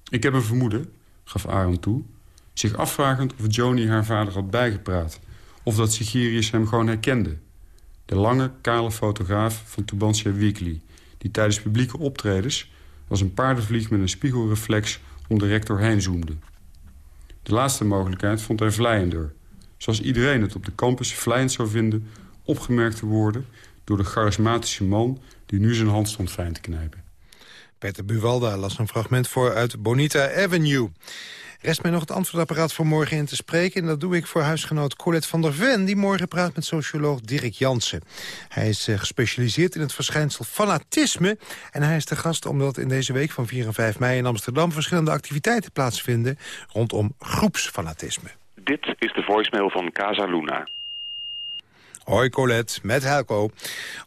Ik heb een vermoeden, gaf Aaron toe... zich afvragend of Joni haar vader had bijgepraat... of dat Sigirius hem gewoon herkende. De lange, kale fotograaf van Tubantia Weekly... die tijdens publieke optredens als een paardenvlieg met een spiegelreflex om de rector heen zoomde. De laatste mogelijkheid vond hij vlijender. Zoals iedereen het op de campus vlijend zou vinden... opgemerkt te worden door de charismatische man... die nu zijn hand stond fijn te knijpen. Peter Buwalda las een fragment voor uit Bonita Avenue. Rest mij nog het antwoordapparaat voor morgen in te spreken. En dat doe ik voor huisgenoot Colette van der Ven... die morgen praat met socioloog Dirk Jansen. Hij is uh, gespecialiseerd in het verschijnsel fanatisme. En hij is de gast omdat in deze week van 4 en 5 mei in Amsterdam... verschillende activiteiten plaatsvinden rondom groepsfanatisme. Dit is de voicemail van Casa Luna. Hoi Colette, met Helco.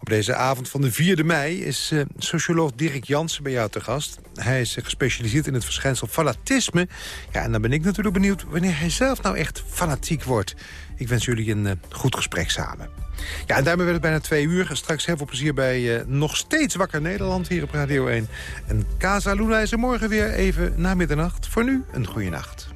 Op deze avond van de 4e mei is uh, socioloog Dirk Jansen bij jou te gast. Hij is gespecialiseerd in het verschijnsel fanatisme. Ja, en dan ben ik natuurlijk benieuwd wanneer hij zelf nou echt fanatiek wordt. Ik wens jullie een uh, goed gesprek samen. Ja, en daarmee werd het bijna twee uur. Straks heel veel plezier bij nog steeds Wakker Nederland hier op Radio 1. En Casa Luna is er morgen weer even na middernacht. Voor nu, een goede nacht.